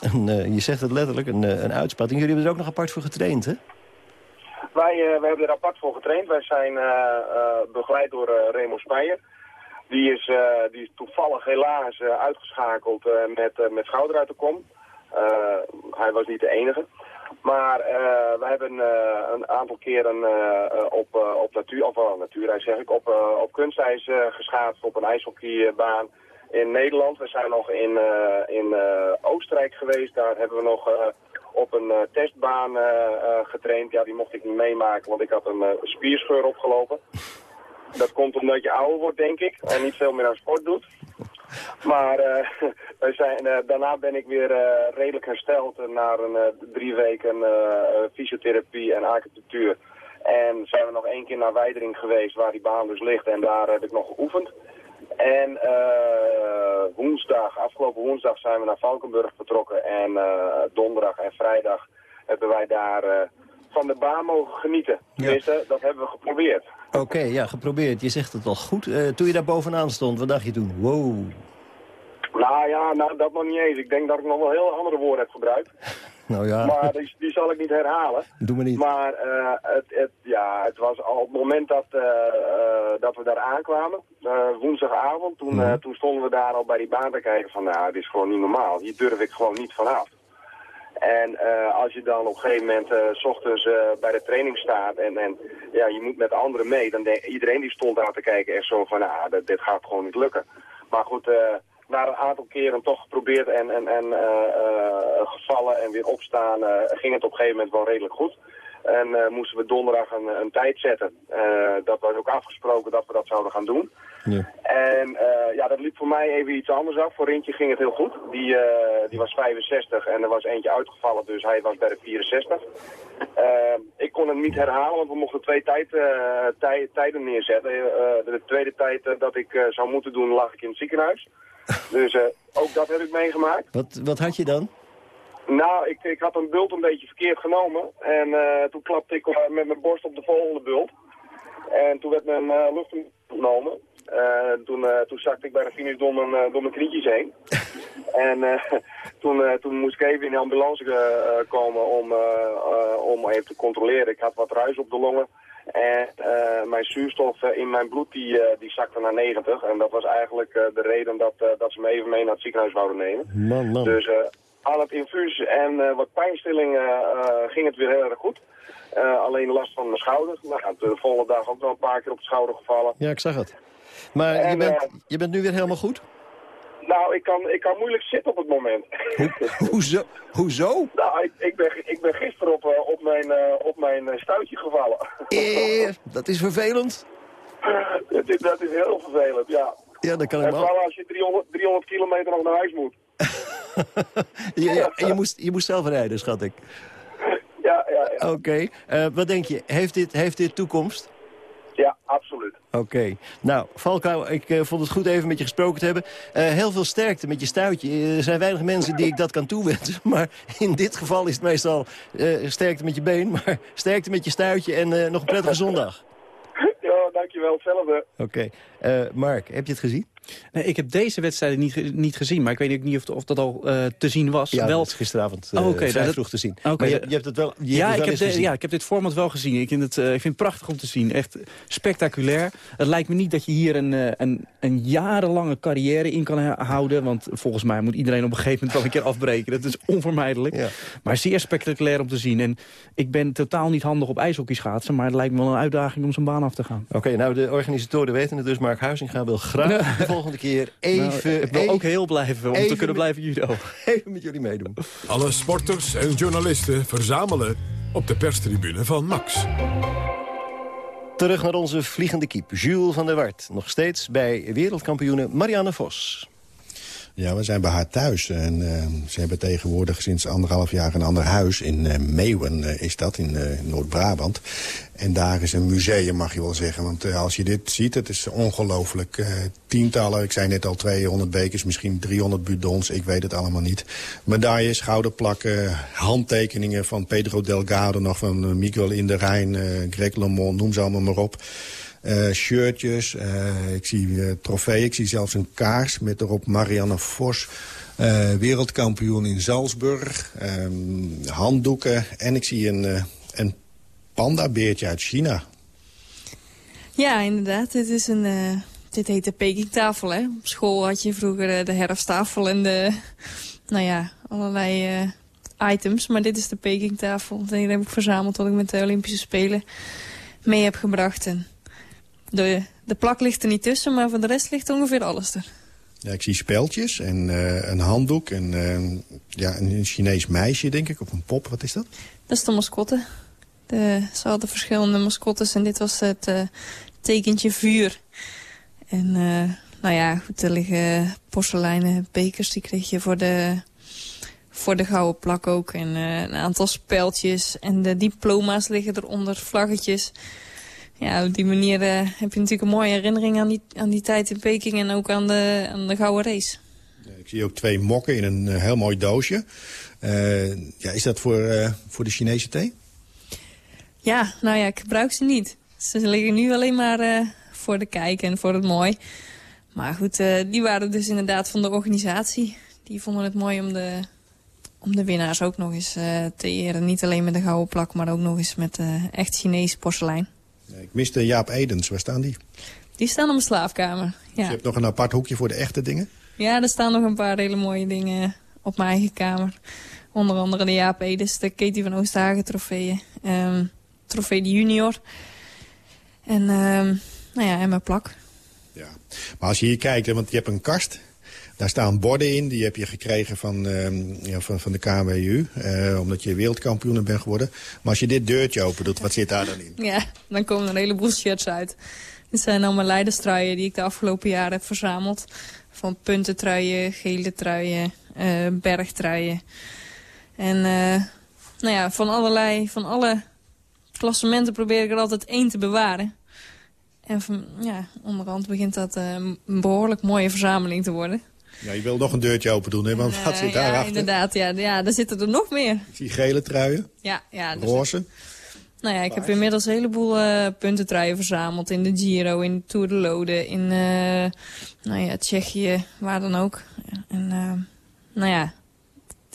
Eh, je zegt het letterlijk, een, eh, een uitspatting. Jullie hebben er ook nog apart voor getraind, hè? Wij, eh, wij hebben er apart voor getraind. Wij zijn eh, eh, begeleid door Remo Speijer. Die is, die is toevallig helaas uitgeschakeld met, met schouder uit de kom. Hij was niet de enige. Maar eh, we hebben een aantal keren eh, op, op natuur, of uh, natuurijs zeg ik, op, op kunstijs geschaatst op een ijshockeybaan in Nederland. We zijn nog in, in Oostenrijk geweest. Daar hebben we nog op een eh, testbaan eh, eh, getraind. Ja, die mocht ik niet meemaken, want ik had een spierscheur opgelopen. Dat komt omdat je ouder wordt, denk ik, en niet veel meer aan sport doet. Maar [LAUGHS] zijn, daarna ben ik weer redelijk hersteld na een drie weken fysiotherapie en acupunctuur. En zijn we nog één keer naar Weidering geweest, waar die baan dus ligt. En daar heb ik nog geoefend. En eh, woensdag, afgelopen woensdag zijn we naar Valkenburg vertrokken. En eh, donderdag en vrijdag hebben wij daar eh, van de baan mogen genieten. Tenminste, dat hebben we geprobeerd. Oké, ja, geprobeerd. Je zegt het al goed. Toen je daar bovenaan stond, wat dacht je toen? Wow. Nou ja, nou, dat nog niet eens. Ik denk dat ik nog wel heel andere woorden heb gebruikt. Nou ja, Maar die, die zal ik niet herhalen. doe maar niet. Maar eh, het, het, ja, het was al op het moment dat, eh, eh, dat we daar aankwamen, woensdagavond, toen, eh, toen stonden we daar al bij die baan te kijken van, nou, dit is gewoon niet normaal. Hier durf ik gewoon niet vanaf. En als je dan op een gegeven moment s ochtends bij de training staat en, en ja, je moet met anderen mee, dan denk iedereen die stond aan te kijken echt zo van, nou, dit, dit gaat gewoon niet lukken. Maar goed, na een aantal keren toch geprobeerd en, en, en eh, eh, gevallen en weer opstaan, eh, ging het op een gegeven moment wel redelijk goed. En moesten we donderdag een, een tijd zetten. Dat was ook afgesproken dat we dat zouden gaan doen. Ja. En ja, dat liep voor mij even iets anders af. Voor Rintje ging het heel goed. Die, die was 65 en er was eentje uitgevallen, dus hij was bij de 64. Eh, ik kon hem niet herhalen, want we mochten twee tijd, tij- tijden neerzetten. De tweede tijd dat ik zou moeten doen, lag ik in het ziekenhuis. Dus eh, ook dat heb ik meegemaakt. Wat, wat had je dan? Nou, ik, ik had een bult een beetje verkeerd genomen. En eh, toen klapte ik eh, met mijn borst op de volgende bult. En toen werd mijn lucht genomen. Eh, toen, toen zakte ik bij de finish door mijn, door mijn knietjes heen. [LAUGHS] en toen, toen moest ik even in de ambulance komen om, om even te controleren. Ik had wat ruis op de longen. En eh, mijn zuurstof eh, in mijn bloed die, eh, die zakte naar 90. En dat was eigenlijk de reden dat, dat ze me even mee naar het ziekenhuis wouden nemen. Man, man. Dus aan het infuus en wat pijnstilling ging het weer heel erg goed. Alleen last van mijn schouder. Nou, de volgende dag ook nog een paar keer op de schouder gevallen. Ja, ik zag het. Maar je En, bent, je bent nu weer helemaal goed? Nou, ik kan, ik kan moeilijk zitten op het moment. [LAUGHS] Hoezo? Hoezo? nou, ik, ik, ben, ik ben gisteren op, eh, op mijn, eh, op mijn eh, stuitje gevallen. [LAUGHS] Eh, dat is vervelend. dat, is, dat is heel vervelend, ja. Ja, dat kan ik wel. vooral als je 300, 300 kilometer nog naar huis moet. [LAUGHS] Je, je, je moest, je moest zelf rijden, schat ik. Ja, ja, ja. Oké. Wat denk je? Heeft dit, heeft dit toekomst? Ja, absoluut. Oké. Nou, Valkau, ik eh, vond het goed even met je gesproken te hebben. Eh, heel veel sterkte met je stuitje. Eh, Er zijn weinig mensen die ik dat kan toewensen. [LAUGHS] Maar in dit geval is het meestal sterkte met je been. [LAUGHS] Maar sterkte met je stuitje en nog een prettige zondag. [LAUGHS] Ja, dankjewel. Hetzelfde. Oké. Mark, heb je het gezien? Nee, ik heb deze wedstrijd niet, niet gezien, maar ik weet niet of, of dat al uh, te zien was. Ja, wel... gisteravond uh, oh, okay, vrij vroeg te zien. Okay, maar je, je, hebt het wel, je ja, het wel ik heb de, ja, ik heb dit format wel gezien. Ik vind, het, uh, ik vind het prachtig om te zien. Echt spectaculair. Het lijkt me niet dat je hier een, een, een jarenlange carrière in kan houden. Want volgens mij moet iedereen op een gegeven moment wel een keer afbreken. Dat is onvermijdelijk. Ja. Maar zeer spectaculair om te zien. En ik ben totaal niet handig op ijshockey schaatsen. Maar het lijkt me wel een uitdaging om zijn baan af te gaan. Oké, okay, nou de organisatoren weten het dus. Mark Huizinga wil graag [LAUGHS] volgende keer even... Nou, ik wil ook heel blijven om te kunnen blijven judo. [LAUGHS] Even met jullie meedoen. Alle sporters en journalisten verzamelen op de perstribune van Max. Terug naar onze vliegende kiep, Jules van der Wart. Nog steeds bij wereldkampioene Marianne Vos. Ja, we zijn bij haar thuis. En uh, ze hebben tegenwoordig sinds anderhalf jaar een ander huis. In uh, Meeuwen uh, is dat, in Noord-Brabant. En daar is een museum, mag je wel zeggen. Want als je dit ziet, het is ongelooflijk. tientallen, ik zei net al 200 bekers, misschien 300 budons. Ik weet het allemaal niet. Medailles, schouderplakken, handtekeningen van Pedro Delgado... nog van Miguel Inderijn, Greg LeMond, noem ze allemaal maar op. Uh, shirtjes, uh, ik zie uh, trofeeën, ik zie zelfs een kaars met erop Marianne Vos. wereldkampioen in Salzburg, ehm, handdoeken en ik zie een, een pandabeertje uit China. Ja, inderdaad. Dit, is een, dit heet de Pekingtafel. Hè? Op school had je vroeger de herfsttafel en de, nou ja, allerlei items. Maar dit is de Pekingtafel. Die heb ik verzameld wat ik met de Olympische Spelen mee heb gebracht. En de, de plak ligt er niet tussen, maar voor de rest ligt ongeveer alles er. Ja, ik zie speltjes en uh, een handdoek en uh, ja, een Chinees meisje, denk ik, of een pop. Wat is dat? Dat is de mascotte. De, ze hadden verschillende mascottes en dit was het uh, tekentje vuur. En nou ja, goed, er liggen porseleinen bekers, die kreeg je voor de, voor de gouden plak ook. En een aantal speltjes en de diploma's liggen eronder, vlaggetjes ja, op die manier uh, heb je natuurlijk een mooie herinnering aan die, aan die tijd in Peking en ook aan de, aan de gouden race. ik zie ook twee mokken in een uh, heel mooi doosje. Uh, ja, is dat voor, voor de Chinese thee? Ja, nou ja, ik gebruik ze niet. Ze liggen nu alleen maar voor de kijk en voor het mooi. Maar goed, die waren dus inderdaad van de organisatie. Die vonden het mooi om de, om de winnaars ook nog eens te eren. Niet alleen met een gouden plak, maar ook nog eens met echt Chinees porselein. Ik miste Jaap Edens. Waar staan die? Die staan op mijn slaapkamer, ja. Dus je hebt nog een apart hoekje voor de echte dingen? Ja, er staan nog een paar hele mooie dingen op mijn eigen kamer. Onder andere de Jaap Edens, de Katie van Oosthagen trofeeën. Um, trofee de junior. En, um, nou ja, en mijn plak. Ja, maar als je hier kijkt, want je hebt een kast... Daar staan borden in, die heb je gekregen van, ja, van, van de KWU. Uh, omdat je wereldkampioen bent geworden. Maar als je dit deurtje open doet, wat zit daar dan in? [LAUGHS] Ja, dan komen er een heleboel shirts uit. Dit zijn allemaal leiderstruien die ik de afgelopen jaren heb verzameld. Van puntentruien, gele truien, uh, bergtruien. En nou ja, van allerlei, van alle klassementen probeer ik er altijd één te bewaren. En van, ja, onderhand begint dat een behoorlijk mooie verzameling te worden. Ja, je wil nog een deurtje open doen, hè? Want wat zit daarachter? Ja, inderdaad. Ja, ja, daar zitten er nog meer. Ik zie gele truien. Ja, ja. Dus Roze. Nou ja, ik heb inmiddels een heleboel uh, puntentruien verzameld. In de Giro, in de Tour de Lode, in uh, nou ja, Tsjechië, waar dan ook. En uh, nou ja,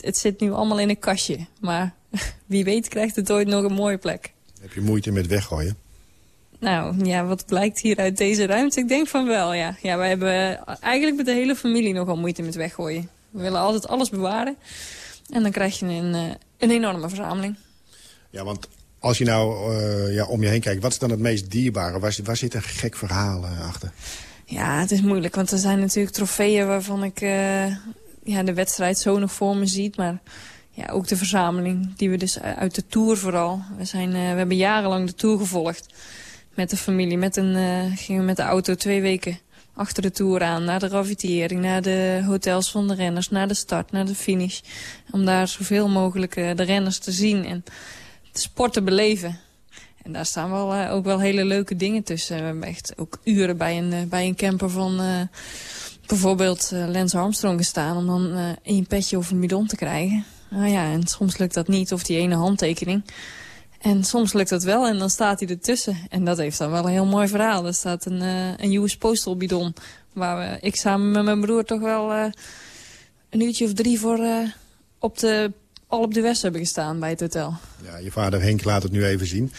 het zit nu allemaal in een kastje. Maar [LAUGHS] wie weet krijgt het ooit nog een mooie plek. Heb je moeite met weggooien? Nou, ja, wat blijkt hier uit deze ruimte? Ik denk van wel, ja. Ja, wij hebben eigenlijk met de hele familie nogal moeite met weggooien. We willen altijd alles bewaren. En dan krijg je een, uh, een enorme verzameling. Ja, want als je nou uh, ja, om je heen kijkt, wat is dan het meest dierbare? Waar, waar zit een gek verhaal uh, achter? Ja, het is moeilijk, want er zijn natuurlijk trofeeën waarvan ik ja, de wedstrijd zo nog voor me ziet. Maar ja, ook de verzameling die we dus uit de Tour vooral. We, zijn, we hebben jarenlang de Tour gevolgd met de familie. Met een, uh, gingen we met de auto twee weken achter de Tour aan. Naar de ravitering, naar de hotels van de renners, naar de start, naar de finish. Om daar zoveel mogelijk uh, de renners te zien en de sport te beleven. En daar staan wel, uh, ook wel hele leuke dingen tussen. We hebben echt ook uren bij een, bij een camper van bijvoorbeeld Lance Armstrong gestaan... om dan één petje of een bidon te krijgen. Nou ja, en soms lukt dat niet, of die ene handtekening... En soms lukt dat wel en dan staat hij ertussen. En dat heeft dan wel een heel mooi verhaal. Er staat een, uh, een US Postal bidon. Waar ik samen met mijn broer toch wel uh, een uurtje of drie voor uh, op de, al op de west hebben gestaan bij het hotel. Ja, je vader Henk laat het nu even zien.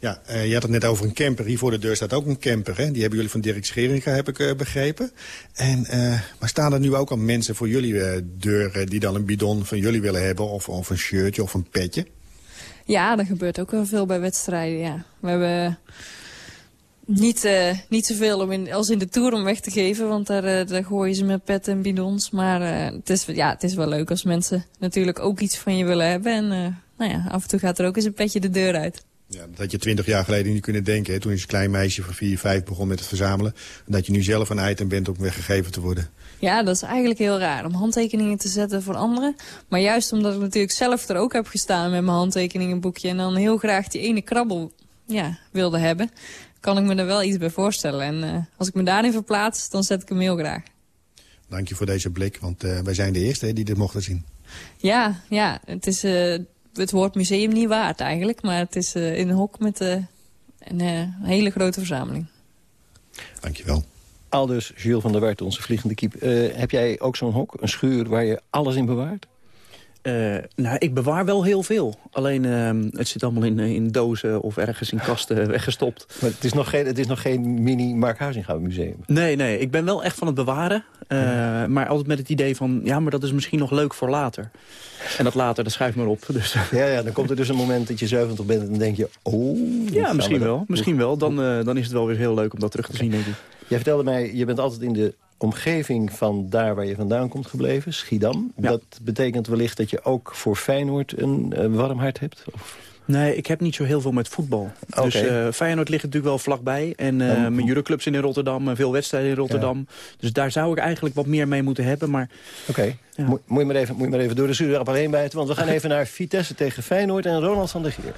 Ja, je had het net over een camper. Hier voor de deur staat ook een camper. Hè? Die hebben jullie van Dirk Scheringa, heb ik begrepen. En, maar staan er nu ook al mensen voor jullie deur... die dan een bidon van jullie willen hebben? Of, of een shirtje of een petje? Ja, dat gebeurt ook wel veel bij wedstrijden, ja. We hebben niet, uh, niet zoveel om in, als in de Tour om weg te geven. Want daar, uh, daar gooien ze met pet en bidons. Maar uh, het, is, ja, het is wel leuk als mensen natuurlijk ook iets van je willen hebben. En nou ja, af en toe gaat er ook eens een petje de deur uit. Ja, dat had je twintig jaar geleden niet kunnen denken. Toen je als klein meisje van 4, 5 begon met het verzamelen. En dat je nu zelf een item bent om weggegeven te worden. Ja, dat is eigenlijk heel raar. Om handtekeningen te zetten voor anderen. Maar juist omdat ik natuurlijk zelf er ook heb gestaan met mijn handtekeningenboekje. En dan heel graag die ene krabbel ja, wilde hebben. Kan ik me er wel iets bij voorstellen. En uh, als ik me daarin verplaats, dan zet ik hem heel graag. Dank je voor deze blik, want uh, wij zijn de eerste hè, die dit mochten zien. Ja, ja het is uh, het woord museum niet waard eigenlijk. Maar het is in een hok met een hele grote verzameling. Dank je wel. Aldus, Jules van der Wart, onze vliegende kiep. heb jij ook zo'n hok, een schuur waar je alles in bewaart? Uh, nou, ik bewaar wel heel veel. Alleen uh, het zit allemaal in, in dozen of ergens in kasten [LAUGHS] weggestopt. Maar het is nog geen, het is nog geen mini Mark Huizinga museum? Nee, nee. Ik ben wel echt van het bewaren. Uh, ja. Maar altijd met het idee van, ja, maar dat is misschien nog leuk voor later. En dat later, dat schuift maar op. Dus. [LAUGHS] Ja, ja, dan komt er dus een moment dat je 70 bent en dan denk je, oh... Ja, misschien wel. Misschien wel. Dan, dan is het wel weer heel leuk om dat terug te zien, denk ik. Jij vertelde mij, je bent altijd in de omgeving van daar waar je vandaan komt gebleven, Schiedam. Ja. Dat betekent wellicht dat je ook voor Feyenoord een uh, warm hart hebt? Of? Nee, ik heb niet zo heel veel met voetbal. Okay. Dus uh, Feyenoord ligt natuurlijk wel vlakbij. En uh, mijn jureclubs in Rotterdam, veel wedstrijden in Rotterdam. Ja. Dus daar zou ik eigenlijk wat meer mee moeten hebben. Maar... Oké, okay. ja. Mo moet, je maar even, moet je maar even door de zuurappel heen bijten. Want we gaan even naar Vitesse tegen Feyenoord en Ronald van der Geer.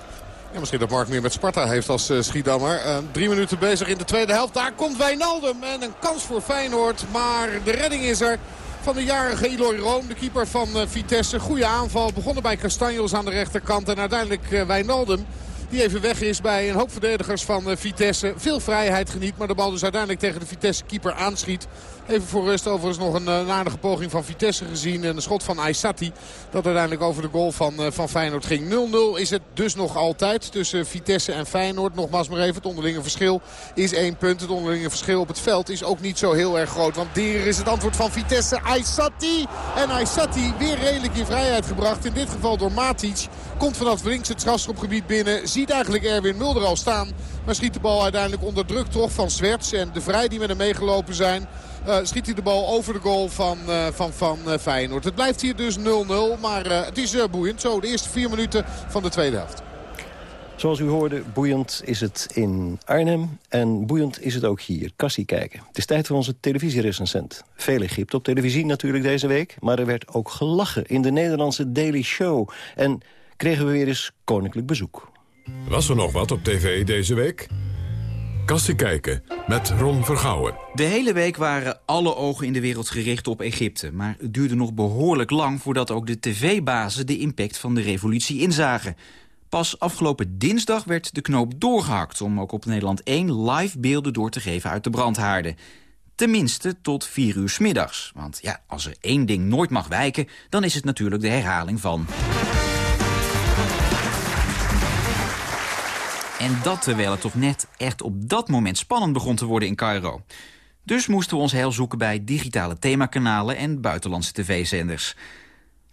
Misschien dat Mark meer met Sparta heeft als uh, Schiedammer. Uh, drie minuten bezig in de tweede helft. Daar komt Wijnaldum en een kans voor Feyenoord. Maar de redding is er van de jarige Eloy Room, de keeper van uh, Vitesse. Goede aanval, begonnen bij Castanjos aan de rechterkant. En uiteindelijk Wijnaldum die even weg is bij een hoop verdedigers van Vitesse. Veel vrijheid geniet, maar de bal dus uiteindelijk tegen de Vitesse-keeper aanschiet. Even voor rust overigens nog een, een aardige poging van Vitesse gezien. En een schot van Aysati dat uiteindelijk over de goal van, uh, van Feyenoord ging. 0-0 is het dus nog altijd tussen Vitesse en Feyenoord. Nogmaals maar even, het onderlinge verschil is één punt. Het onderlinge verschil op het veld is ook niet zo heel erg groot. Want Dier is het antwoord van Vitesse. Aysati. En Aysati weer redelijk in vrijheid gebracht. In dit geval door Matic. Komt vanaf links het strafschopgebied binnen. Ziet eigenlijk Erwin Mulder al staan. Maar schiet de bal uiteindelijk onder druk toch van Zwerts. En de Vrij die met hem meegelopen zijn. Uh, schiet hij de bal over de goal van, uh, van, van uh, Feyenoord. Het blijft hier dus 0-0. Maar het is boeiend. Zo de eerste vier minuten van de tweede helft. Zoals u hoorde, boeiend is het in Arnhem en boeiend is het ook hier. Kassie kijken. Het is tijd voor onze televisierecensent. Veel Egypte op televisie natuurlijk deze week. Maar er werd ook gelachen in de Nederlandse Daily Show. En kregen we weer eens koninklijk bezoek. Was er nog wat op tv deze week? Kassie kijken met Ron Vergouwen. De hele week waren alle ogen in de wereld gericht op Egypte. Maar het duurde nog behoorlijk lang voordat ook de tv-bazen de impact van de revolutie inzagen. Pas afgelopen dinsdag werd de knoop doorgehakt... om ook op Nederland 1 live beelden door te geven uit de brandhaarden. Tenminste tot 4 uur s middags. Want ja, als er één ding nooit mag wijken... dan is het natuurlijk de herhaling van... En dat terwijl het toch net echt op dat moment spannend begon te worden in Cairo. Dus moesten we ons heil zoeken bij digitale themakanalen en buitenlandse tv-zenders.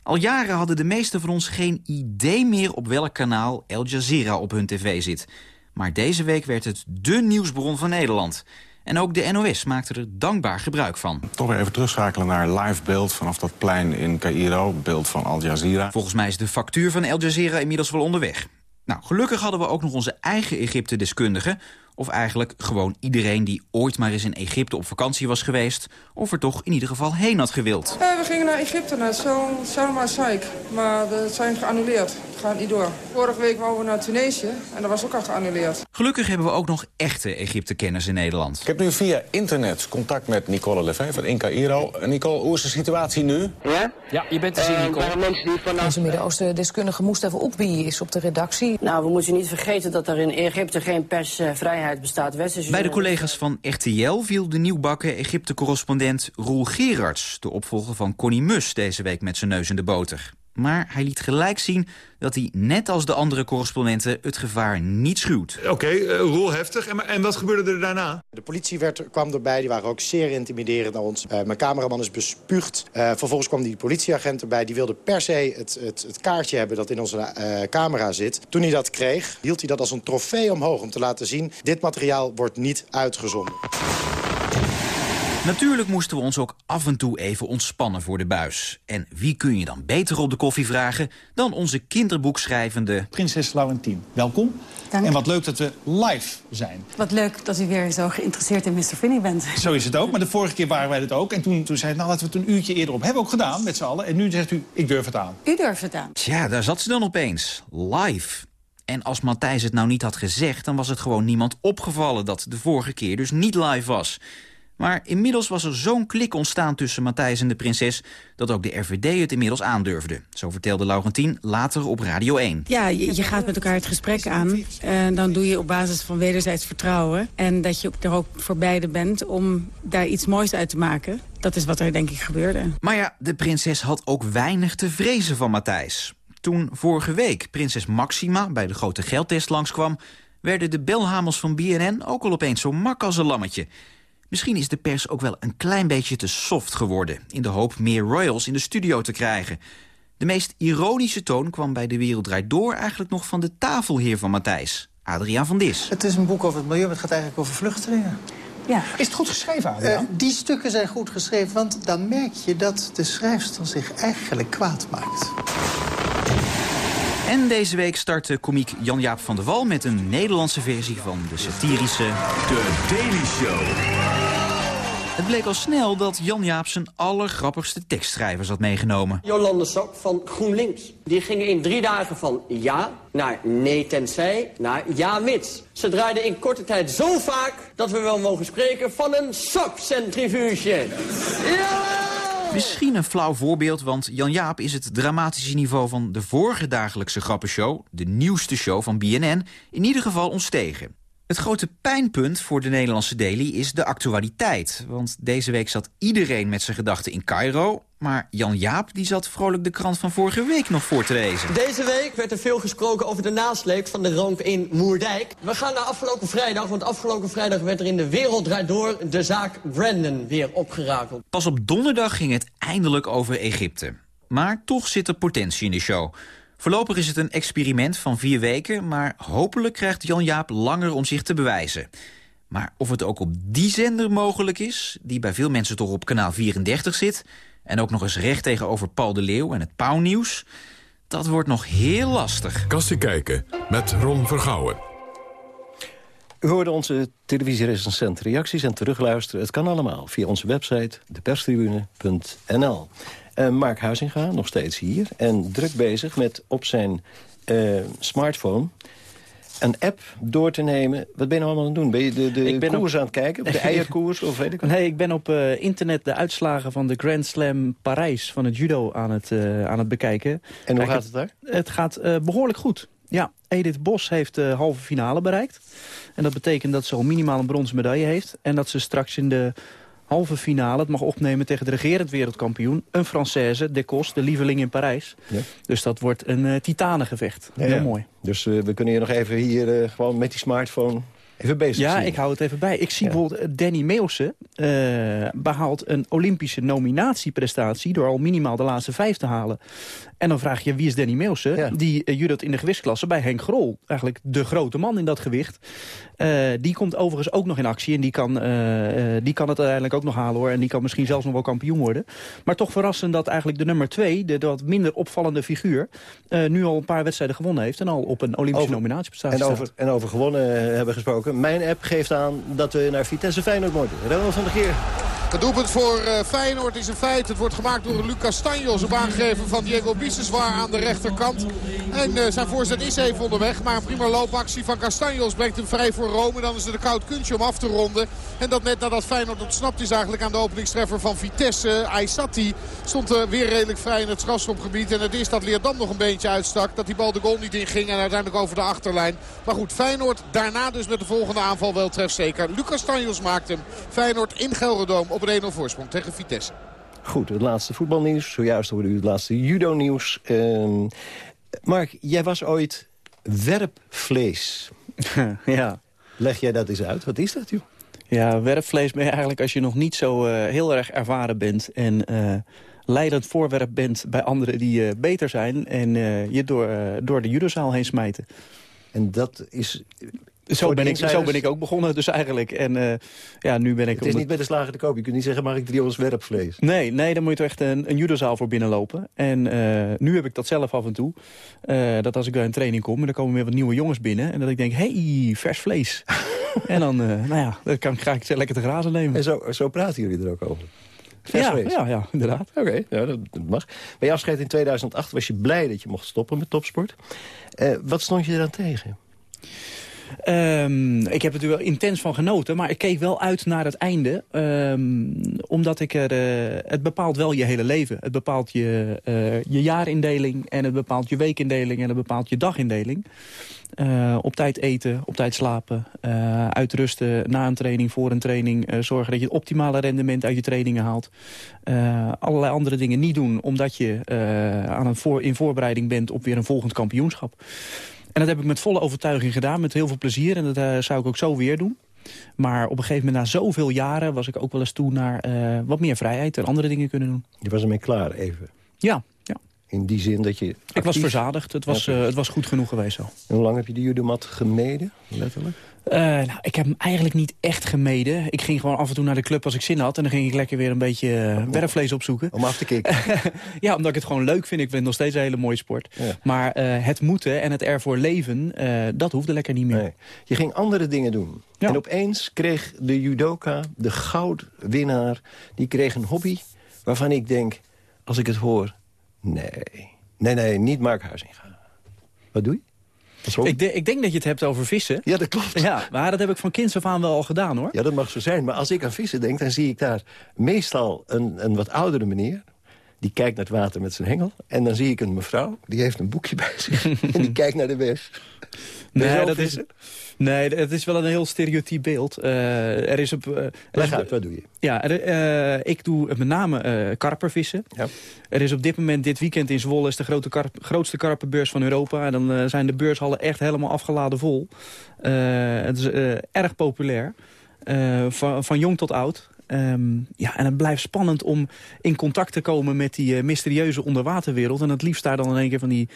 Al jaren hadden de meesten van ons geen idee meer op welk kanaal Al Jazeera op hun tv zit. Maar deze week werd het dé nieuwsbron van Nederland. En ook de NOS maakte er dankbaar gebruik van. Toch weer even terugschakelen naar live beeld vanaf dat plein in Cairo. Beeld van Al Jazeera. Volgens mij is de factuur van Al Jazeera inmiddels wel onderweg. Nou, gelukkig hadden we ook nog onze eigen Egypte-deskundige... of eigenlijk gewoon iedereen die ooit maar eens in Egypte op vakantie was geweest... of er toch in ieder geval heen had gewild. Uh, we gingen naar Egypte, naar Sharm el-Sheikh, maar dat zijn geannuleerd. Het gaat niet door. Vorige week wouden we naar Tunesië en dat was ook al geannuleerd. Gelukkig hebben we ook nog echte Egypte-kenners in Nederland. Ik heb nu via internet contact met Nicole Lefevre van in Cairo. Nicole, hoe is de situatie nu? Ja? Ja, je bent te zien, Nicole. Uh, Onze Midden-Oosten deskundige Mustafa Oekbi is op de redactie. Nou, we moeten niet vergeten dat er in Egypte geen persvrijheid bestaat. Westerse Bij de collega's van RTL viel de nieuwbakken Egypte-correspondent Roel Gerards... de opvolger van Connie Mus deze week met zijn neus in de boter. Maar hij liet gelijk zien dat hij, net als de andere correspondenten... het gevaar niet schuwt. Oké, okay, uh, Roel heftig. En, en, wat gebeurde er daarna? De politie werd, kwam erbij, die waren ook zeer intimiderend naar ons. Uh, mijn cameraman is bespuugd. Uh, vervolgens kwam die politieagent erbij. Die wilde per se het, het, het kaartje hebben dat in onze camera zit. Toen hij dat kreeg, hield hij dat als een trofee omhoog... om te laten zien, dit materiaal wordt niet uitgezonden. Natuurlijk moesten we ons ook af en toe even ontspannen voor de buis. En wie kun je dan beter op de koffie vragen dan onze kinderboekschrijvende... Prinses Laurentien, welkom. Dank. En wat leuk dat we live zijn. Wat leuk dat u weer zo geïnteresseerd in Mr. Finney bent. [LAUGHS] Zo is het ook, maar de vorige keer waren wij het ook. En toen, toen zei het, nou laten we het een uurtje eerder op. Hebben we ook gedaan met z'n allen. En nu zegt u, ik durf het aan. U durft het aan. Tja, daar zat ze dan opeens. Live. En als Matthijs het nou niet had gezegd... dan was het gewoon niemand opgevallen dat de vorige keer dus niet live was... Maar inmiddels was er zo'n klik ontstaan tussen Matthijs en de prinses... dat ook de RVD het inmiddels aandurfde. Zo vertelde Laurentien later op Radio 1. Ja, je, je gaat met elkaar het gesprek aan. En dan doe je op basis van wederzijds vertrouwen. En dat je er ook voor beide bent om daar iets moois uit te maken. Dat is wat er denk ik gebeurde. Maar ja, de prinses had ook weinig te vrezen van Matthijs. Toen vorige week prinses Maxima bij de grote geldtest langskwam... werden de belhamels van BNN ook al opeens zo mak als een lammetje... Misschien is de pers ook wel een klein beetje te soft geworden... in de hoop meer royals in de studio te krijgen. De meest ironische toon kwam bij De Wereld Draait Door... eigenlijk nog van de tafelheer van Matthijs, Adriaan van Dis. Het is een boek over het milieu, maar het gaat eigenlijk over vluchtelingen. Ja. Is het goed geschreven, Adriaan? Uh, die stukken zijn goed geschreven, want dan merk je dat de schrijfster zich eigenlijk kwaad maakt. En deze week startte komiek Jan-Jaap van der Wal... met een Nederlandse versie van de satirische... The Daily Show. Het bleek al snel dat Jan Jaap zijn allergrappigste tekstschrijvers had meegenomen. Jolande Sap van GroenLinks. Die gingen in drie dagen van ja naar nee tenzij naar ja mits. Ze draaiden in korte tijd zo vaak dat we wel mogen spreken van een sapcentrifuge. Ja! Misschien een flauw voorbeeld, want Jan Jaap is het dramatische niveau van de vorige dagelijkse grappenshow, de nieuwste show van BNN, in ieder geval ontstegen. Het grote pijnpunt voor de Nederlandse Daily is de actualiteit. Want deze week zat iedereen met zijn gedachten in Cairo... maar Jan Jaap die zat vrolijk de krant van vorige week nog voor te lezen. Deze week werd er veel gesproken over de nasleep van de ramp in Moerdijk. We gaan naar afgelopen vrijdag, want afgelopen vrijdag werd er in de wereld draait door... de zaak Brandon weer opgerakeld. Pas op donderdag ging het eindelijk over Egypte. Maar toch zit er potentie in de show... Voorlopig is het een experiment van vier weken... maar hopelijk krijgt Jan-Jaap langer om zich te bewijzen. Maar of het ook op die zender mogelijk is... die bij veel mensen toch op kanaal 34 zit... en ook nog eens recht tegenover Paul de Leeuw en het Pauwnieuws... dat wordt nog heel lastig. Kastie kijken met Ron Vergouwen. U hoorde onze televisierecensent reacties en terugluisteren. Het kan allemaal via onze website deperstribune.nl. Uh, Mark Huizinga, nog steeds hier. En druk bezig met op zijn uh, smartphone een app door te nemen. Wat ben je nou allemaal aan het doen? Ben je de, de ik ben koers op... aan het kijken? De [LAUGHS] eierkoers of weet ik wat? Nee, ik ben op uh, internet de uitslagen van de Grand Slam Parijs... van het judo aan het, uh, aan het bekijken. En hoe Kijk, gaat het daar? Het gaat uh, behoorlijk goed. Ja, Edith Bos heeft de halve finale bereikt. En dat betekent dat ze al minimaal een bronzen medaille heeft. En dat ze straks in de halve finale het mag opnemen tegen de regerend wereldkampioen. Een Française, De Cos, de lieveling in Parijs. Ja. Dus dat wordt een uh, titanengevecht. Ja, Heel ja. mooi. Dus uh, we kunnen hier nog even hier uh, gewoon met die smartphone even bezig Ja, zien. ik hou het even bij. Ik zie bijvoorbeeld Danny Meelsen behaalt een Olympische nominatieprestatie... door al minimaal de laatste vijf te halen. En dan vraag je, wie is Danny Meelsen? Ja. Die uh, judot in de gewichtsklasse bij Henk Grol. Eigenlijk de grote man in dat gewicht. Uh, die komt overigens ook nog in actie. En die kan, uh, die kan het uiteindelijk ook nog halen hoor. En die kan misschien zelfs nog wel kampioen worden. Maar toch verrassend dat eigenlijk de nummer twee... de wat minder opvallende figuur... nu al een paar wedstrijden gewonnen heeft. En al op een Olympische over, nominatieprestatie en over, en over gewonnen hebben gesproken. gesproken. Mijn app geeft aan dat we naar Vitesse Feyenoord moeten. Ronald van der Geer. Het doelpunt voor uh, Feyenoord is een feit. Het wordt gemaakt door Lucas Stanjos op aangegeven van Diego Biseswar aan de rechterkant. En uh, zijn voorzet is even onderweg. Maar een prima loopactie van Castanjos brengt hem vrij voor Rome. Dan is het een koud kunstje om af te ronden. En dat net nadat Feyenoord ontsnapt is eigenlijk aan de openingstreffer van Vitesse. Aysati stond weer redelijk vrij in het strafschopgebied. En het is dat Leerdam nog een beetje uitstak. Dat die bal de goal niet inging en uiteindelijk over de achterlijn. Maar goed, Feyenoord daarna dus met de volgende aanval wel trefzeker. Lucas Stanjos maakt hem. Feyenoord in Gelredome op een 1-0 voorsprong tegen Vitesse. Goed, het laatste voetbalnieuws. Zojuist hoorde u het laatste judo-nieuws. Uh, Mark, jij was ooit werpvlees. [LAUGHS] ja. Leg jij dat eens uit? Wat is dat, joh? Ja, werpvlees ben je eigenlijk als je nog niet zo uh, heel erg ervaren bent... en uh, leidend voorwerp bent bij anderen die uh, beter zijn... en je door, door de judozaal heen smijten. En dat is zo ben, ik, zo ben ik ook begonnen dus eigenlijk. En uh, ja, nu ben ik... Het is niet bij de slager te koop. Je kunt niet zeggen, mag ik drie ons werpvlees? Nee, nee, dan moet je echt een, een judozaal voor binnenlopen. En uh, nu heb ik dat zelf af en toe. Uh, dat als ik bij een training kom, en dan komen weer wat nieuwe jongens binnen. En dat ik denk, hey, vers vlees. [LAUGHS] en dan, nou ja, dan kan, ga ik lekker te grazen nemen. En zo, zo praten jullie er ook over? Ja, ja, ja, inderdaad. Oké, okay, ja, dat, dat, mag. Bij je afscheid in 2008 was je blij dat je mocht stoppen met topsport. wat stond je eraan tegen? Um, ik heb er natuurlijk wel intens van genoten, maar ik keek wel uit naar het einde. Um, omdat ik er, uh, het bepaalt wel je hele leven. Het bepaalt je, uh, je jaarindeling en het bepaalt je weekindeling en het bepaalt je dagindeling. Uh, op tijd eten, op tijd slapen, uitrusten na een training, voor een training. zorgen dat je het optimale rendement uit je trainingen haalt. allerlei andere dingen niet doen, omdat je aan een voor, in voorbereiding bent op weer een volgend kampioenschap. En dat heb ik met volle overtuiging gedaan, met heel veel plezier. En dat uh, zou ik ook zo weer doen. Maar op een gegeven moment, na zoveel jaren... was ik ook wel eens toe naar uh, wat meer vrijheid en andere dingen kunnen doen. Je was ermee klaar even? Ja, ja. In die zin dat je... Actief... Ik was verzadigd. Het was, uh, het was goed genoeg geweest zo. En hoe lang heb je de judomat gemeden, letterlijk? Uh, nou, ik heb hem eigenlijk niet echt gemeden. Ik ging gewoon af en toe naar de club als ik zin had. En dan ging ik lekker weer een beetje uh, werfvlees opzoeken. Om af te kicken? [LAUGHS] ja, omdat ik het gewoon leuk vind. Ik vind het nog steeds een hele mooie sport. Ja. Maar uh, het moeten en het ervoor leven, dat hoefde lekker niet meer. Nee. Je ging andere dingen doen. Ja. En opeens kreeg de judoka, de goudwinnaar... die kreeg een hobby waarvan ik denk, als ik het hoor... nee, nee, nee, niet Mark Huizinga. Wat doe je? Ik, de, ik, denk dat je het hebt over vissen. Ja, dat klopt. Ja, maar dat heb ik van kinds af aan wel al gedaan, hoor. Ja, dat mag zo zijn. Maar als ik aan vissen denk, dan zie ik daar meestal een, een wat oudere meneer... die kijkt naar het water met zijn hengel. En dan zie ik een mevrouw, die heeft een boekje bij zich... [LAUGHS] en die kijkt naar de wes. Nee, dat is, nee, het is wel een heel stereotyp beeld. Uh, er is op, uh, Leg uit, wat doe je? Ja, er, uh, ik doe met name karpervissen. Ja. Er is op dit moment, dit weekend in Zwolle... is de grote karp, grootste karpenbeurs van Europa. En dan zijn de beurshallen echt helemaal afgeladen vol. het is erg populair. van, van jong tot oud. Um, ja, en het blijft spannend om in contact te komen met die mysterieuze onderwaterwereld. En het liefst daar dan in één keer van die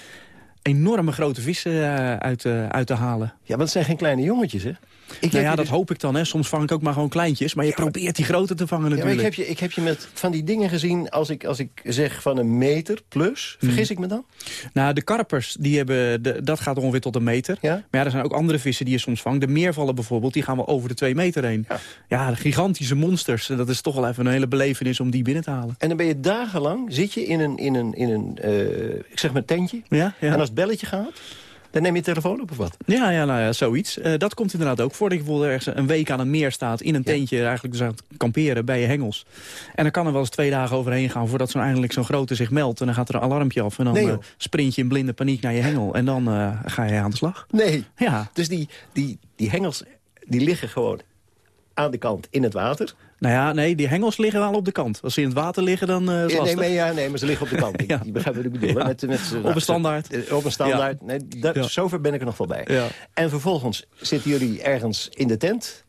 enorme grote vissen uh, uit, uh, uit te halen. Ja, want het zijn geen kleine jongetjes, hè? Ik nou ja, dat hoop ik dan. Hè. Soms vang ik ook maar gewoon kleintjes. Maar je ja, probeert die grote te vangen natuurlijk. Ja, ik, heb je, ik heb je met van die dingen gezien... als ik, als ik zeg van een meter plus. Vergis mm. ik me dan? Nou, de karpers, die hebben, de, dat gaat ongeveer tot een meter. Ja? Maar ja, er zijn ook andere vissen die je soms vangt. De meervallen bijvoorbeeld, die gaan wel over de twee meter heen. Ja, ja de gigantische monsters. Dat is toch wel even een hele belevenis om die binnen te halen. En dan ben je dagenlang, zit je in een, in een, in een uh, ik zeg maar tentje. En als het belletje gaat... Dan neem je telefoon op of wat? Ja, ja, nou ja zoiets. Uh, dat komt inderdaad ook voor. Dat je bijvoorbeeld ergens een week aan een meer staat... in een tentje, ja. eigenlijk dus aan het kamperen bij je hengels. En dan kan er wel eens twee dagen overheen gaan... voordat zo'n eindelijk zo'n grote zich meldt. En dan gaat er een alarmpje af. En dan nee, uh, sprint je in blinde paniek naar je hengel. En dan uh, ga je aan de slag. Nee. Ja. Dus die, die, die hengels die liggen gewoon aan de kant in het water. Nou ja, nee, die hengels liggen wel op de kant. Als ze in het water liggen, dan uh, is nee, nee, ja, nee, maar ze liggen op de kant. [LAUGHS] ja. Je begrijpt wat ik bedoel. Ja. Met, met, op een standaard. Op een standaard. Nee, dat. Zover ben ik er nog wel bij. En vervolgens zitten jullie ergens in de tent...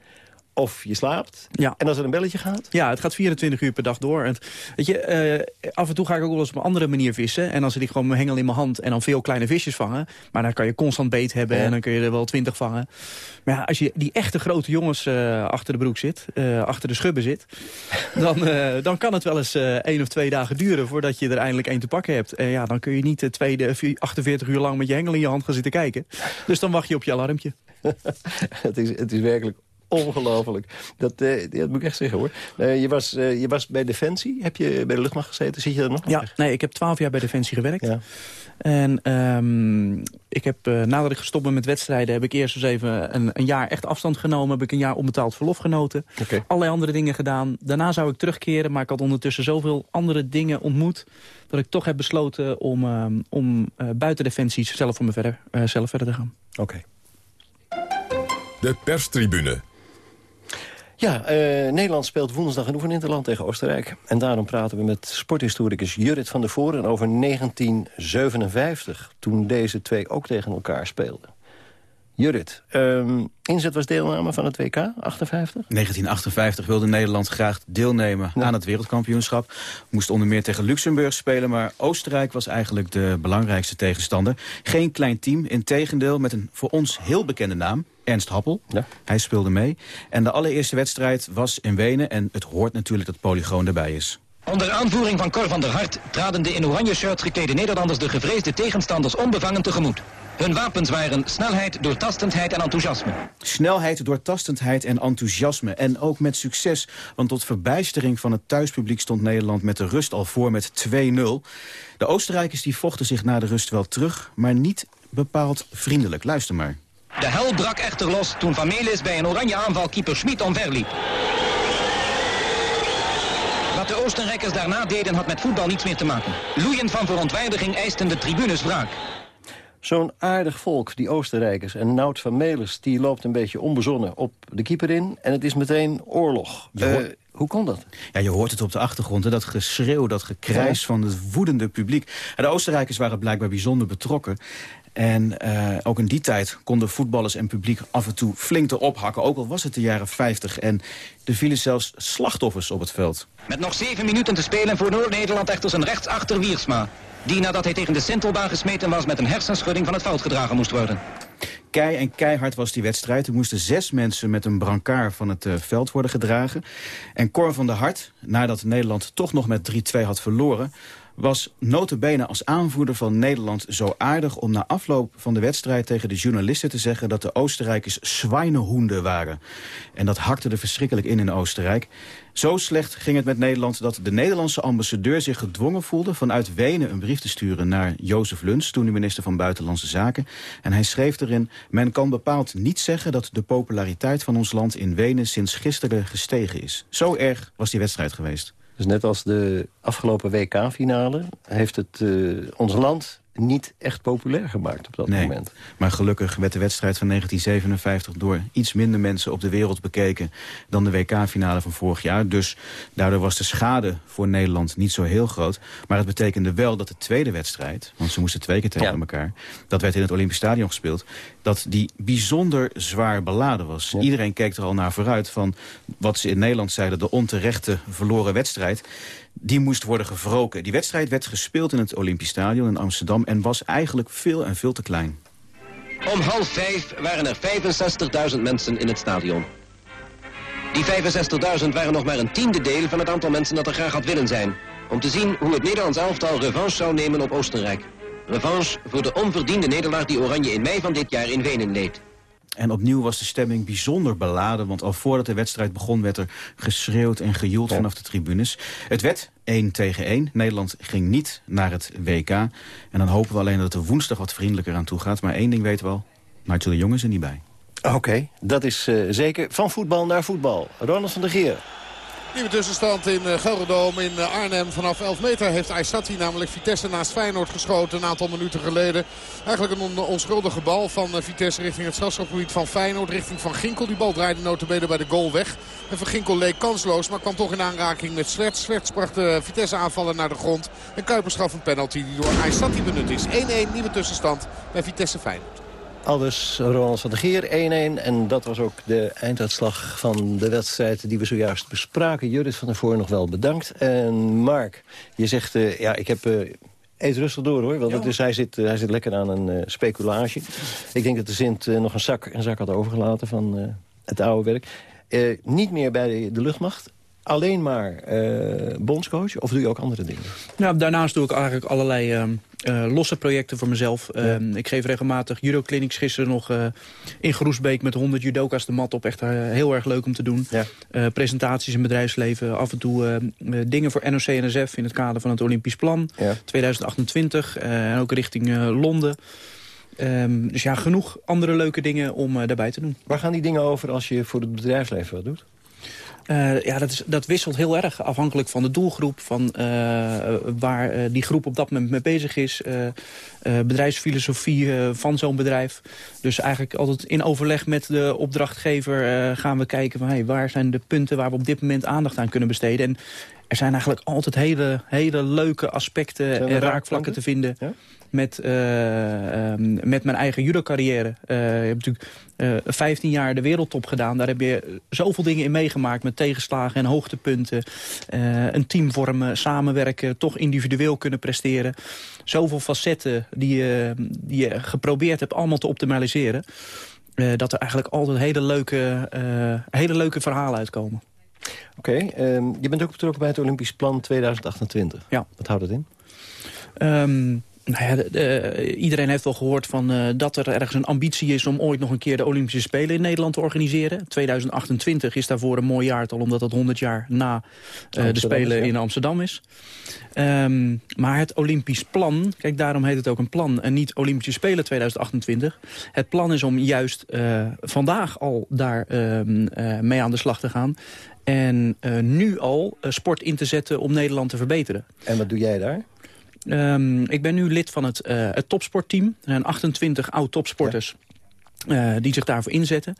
Of je slaapt. Ja. En als er een belletje gaat? Ja, het gaat 24 uur per dag door. En, weet je, uh, af en toe ga ik ook wel eens op een andere manier vissen. En dan zit ik gewoon mijn hengel in mijn hand en dan veel kleine visjes vangen. Maar dan kan je constant beet hebben ja. en dan kun je er wel 20 vangen. Maar ja, als je die echte grote jongens uh, achter de broek zit, uh, achter de schubben zit... [LAUGHS] dan, dan kan het wel eens één of twee dagen duren voordat je er eindelijk één te pakken hebt. En ja, dan kun je niet de tweede 48 uur lang met je hengel in je hand gaan zitten kijken. Dus dan wacht je op je alarmpje. [LAUGHS] het, is, het is werkelijk ongelooflijk. Dat, eh, dat moet ik echt zeggen, hoor. Eh, je, was, eh, je was bij Defensie. Heb je bij de luchtmacht gezeten? Zit je daar nog? Ja, nee, ik heb twaalf jaar bij Defensie gewerkt. Ja. En ehm, ik heb, nadat ik gestopt ben met wedstrijden... heb ik eerst eens even een, een, jaar echt afstand genomen. Heb ik een jaar onbetaald verlof genoten. Okay. Allerlei andere dingen gedaan. Daarna zou ik terugkeren, maar ik had ondertussen zoveel andere dingen ontmoet... dat ik toch heb besloten om, ehm, om buiten Defensie zelf, voor me verder, zelf verder te gaan. Oké. De perstribune ja, uh, Nederland speelt woensdag een oefeninterland tegen Oostenrijk. En daarom praten we met sporthistoricus Jurrit van der Voren over 1957... toen deze twee ook tegen elkaar speelden. Jurrit, um, inzet was deelname van het WK, 58? 1958 wilde Nederland graag deelnemen aan het wereldkampioenschap. Moest onder meer tegen Luxemburg spelen, maar Oostenrijk was eigenlijk de belangrijkste tegenstander. Geen klein team, in tegendeel met een voor ons heel bekende naam. Ernst Happel. Ja. Hij speelde mee. En de allereerste wedstrijd was in Wenen. En het hoort natuurlijk dat Polygoon erbij is. Onder aanvoering van Cor van der Hart traden de in oranje shirt geklede Nederlanders de gevreesde tegenstanders onbevangen tegemoet. Hun wapens waren snelheid, doortastendheid en enthousiasme. Snelheid, doortastendheid en enthousiasme. En ook met succes, want tot verbijstering van het thuispubliek stond Nederland met de rust al voor met 2-0. De Oostenrijkers die vochten zich na de rust wel terug, maar niet bepaald vriendelijk. Luister maar. De hel brak echter los toen Van Melis bij een oranje aanval keeper Schmid omverliep. Wat de Oostenrijkers daarna deden had met voetbal niets meer te maken. Loeiend van verontwaardiging eisten de tribunes wraak. Zo'n aardig volk, die Oostenrijkers. En Nout van Melis, die loopt een beetje onbezonnen op de keeper in. En het is meteen oorlog. Uh, hoe kon dat? Ja, je hoort het op de achtergrond, hè? dat geschreeuw, dat gekrijs van het woedende publiek. de Oostenrijkers waren blijkbaar bijzonder betrokken. En uh, ook in die tijd konden voetballers en publiek af en toe flink erop hakken. Ook al was het de jaren 50. En er vielen zelfs slachtoffers op het veld. Met nog zeven minuten te spelen voor Noord-Nederland echter zijn rechtsachter Wiersma. Die nadat hij tegen de Sintelbaan gesmeten was met een hersenschudding van het veld gedragen moest worden. Kei en keihard was die wedstrijd. Er moesten zes mensen met een brancard van het uh, veld worden gedragen. En Cor van der Hart, nadat Nederland toch nog met 3-2 had verloren was notabene als aanvoerder van Nederland zo aardig... om na afloop van de wedstrijd tegen de journalisten te zeggen... dat de Oostenrijkers zwijnenhoenden waren. En dat hakte er verschrikkelijk in in Oostenrijk. Zo slecht ging het met Nederland dat de Nederlandse ambassadeur zich gedwongen voelde... vanuit Wenen een brief te sturen naar Jozef Luns, toen de minister van Buitenlandse Zaken. En hij schreef erin, men kan bepaald niet zeggen dat de populariteit van ons land in Wenen sinds gisteren gestegen is. Zo erg was die wedstrijd geweest. Dus net als de afgelopen WK-finale heeft het uh, ons land niet echt populair gemaakt op dat nee, moment. Maar gelukkig werd de wedstrijd van 1957 door iets minder mensen op de wereld bekeken dan de WK-finale van vorig jaar. Dus daardoor was de schade voor Nederland niet zo heel groot. Maar het betekende wel dat de tweede wedstrijd, want ze moesten twee keer tegen elkaar, dat werd in het Olympisch Stadion gespeeld, dat die bijzonder zwaar beladen was. Iedereen keek er al naar vooruit van wat ze in Nederland zeiden, de onterechte verloren wedstrijd die moest worden gewroken. Die wedstrijd werd gespeeld in het Olympisch Stadion in Amsterdam... en was eigenlijk veel en veel te klein. Om half vijf waren er 65.000 mensen in het stadion. Die 65.000 waren nog maar een tiende deel van het aantal mensen dat er graag had willen zijn. Om te zien hoe het Nederlands elftal revanche zou nemen op Oostenrijk. Revanche voor de onverdiende nederlaag die Oranje in mei van dit jaar in Wenen leed. En opnieuw was de stemming bijzonder beladen... want al voordat de wedstrijd begon werd er geschreeuwd en gejoeld vanaf de tribunes. Het werd 1 tegen 1. Nederland ging niet naar het WK. En dan hopen we alleen dat het er woensdag wat vriendelijker aan toe gaat. Maar één ding weten we al, Nigel de Jong is er niet bij. Oké, dat is uh, zeker van voetbal naar voetbal. Ronald van der Geer. Nieuwe tussenstand in uh, Gelderdoom in uh, Arnhem. Vanaf 11 meter heeft Aysati namelijk Vitesse naast Feyenoord geschoten een aantal minuten geleden. Eigenlijk een on onschuldige bal van uh, Vitesse richting het strafschopgebied van Feyenoord. Richting Van Ginkel. Die bal draaide notabene bij de goal weg. En Van Ginkel leek kansloos, maar kwam toch in aanraking met Swerts. Swerts bracht de Vitesse aanvallen naar de grond. En Kuipers gaf een penalty die door Aysati benut is. 1-1 nieuwe tussenstand bij Vitesse Feyenoord. Aldus Ronald van de Geer 1-1. En dat was ook de einduitslag van de wedstrijd die we zojuist bespraken. Judith van der Voor nog wel bedankt. En Mark, je zegt, uh, ja, ik heb... Uh, Eet rustig door hoor, want is, hij, zit, uh, hij zit lekker aan een uh, speculatie. Ik denk dat de Sint nog een zak, een zak had overgelaten van het oude werk. niet meer bij de, de luchtmacht. Alleen maar uh, bondscoach of doe je ook andere dingen? Nou, daarnaast doe ik eigenlijk allerlei uh, losse projecten voor mezelf. Ja. ik geef regelmatig judo-clinics. Gisteren nog uh, in Groesbeek met 100 judoka's de mat op. Echt heel erg leuk om te doen. Ja. presentaties in bedrijfsleven. Af en toe dingen voor NOC-NSF in het kader van het Olympisch Plan. Ja. 2028. en ook richting Londen. Um, dus ja, genoeg andere leuke dingen om daarbij te doen. Waar gaan die dingen over als je voor het bedrijfsleven wat doet? Uh, ja, dat, is, dat wisselt heel erg afhankelijk van de doelgroep... van uh, waar uh, die groep op dat moment mee bezig is. bedrijfsfilosofie van zo'n bedrijf. Dus eigenlijk altijd in overleg met de opdrachtgever gaan we kijken... Van, hey, waar zijn de punten waar we op dit moment aandacht aan kunnen besteden. En er zijn eigenlijk altijd hele, hele leuke aspecten en raakvlakken te vinden... Ja? Met, uh, met mijn eigen judo-carrière. Uh, je hebt natuurlijk uh, 15 jaar de wereldtop gedaan. Daar heb je zoveel dingen in meegemaakt met tegenslagen en hoogtepunten. een team vormen, samenwerken, toch individueel kunnen presteren. Zoveel facetten die je, die je geprobeerd hebt allemaal te optimaliseren. dat er eigenlijk altijd hele leuke, hele leuke verhalen uitkomen. Oké, okay, um, je bent ook betrokken bij het Olympisch Plan 2028. Ja. Wat houdt dat in? Um, nou ja, de, iedereen heeft wel gehoord van, uh, dat er ergens een ambitie is... om ooit nog een keer de Olympische Spelen in Nederland te organiseren. 2028 is daarvoor een mooi jaartal... omdat dat 100 jaar na uh, de Spelen ja. in Amsterdam is. Um, maar het Olympisch plan, kijk daarom heet het ook een plan... en niet Olympische Spelen 2028. Het plan is om juist uh, vandaag al daar mee aan de slag te gaan... En nu al sport in te zetten om Nederland te verbeteren. En wat doe jij daar? Um, ik ben nu lid van het, uh, het topsportteam. Er zijn 28 oud-topsporters. Ja. Uh, die zich daarvoor inzetten.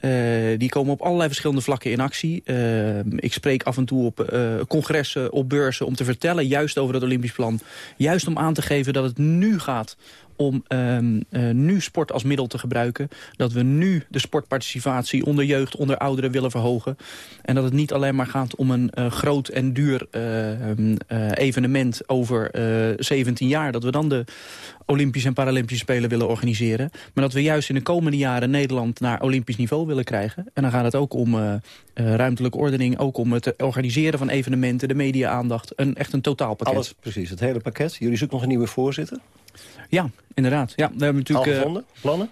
Uh, die komen op allerlei verschillende vlakken in actie. Uh, ik spreek af en toe op congressen, op beurzen... om te vertellen juist over het Olympisch plan. Juist om aan te geven dat het nu gaat om um, uh, nu sport als middel te gebruiken. Dat we nu de sportparticipatie onder jeugd, onder ouderen willen verhogen. En dat het niet alleen maar gaat om een uh, groot en duur uh, evenement over 17 jaar. Dat we dan de Olympische en Paralympische Spelen willen organiseren. Maar dat we juist in de komende jaren Nederland naar Olympisch niveau willen krijgen. En dan gaat het ook om ruimtelijke ordening. Ook om het organiseren van evenementen, de media-aandacht. Een, echt een totaalpakket. Alles, precies. Het hele pakket. Jullie zoeken nog een nieuwe voorzitter? Ja, inderdaad. Ja, we hebben natuurlijk, Al gevonden? Plannen?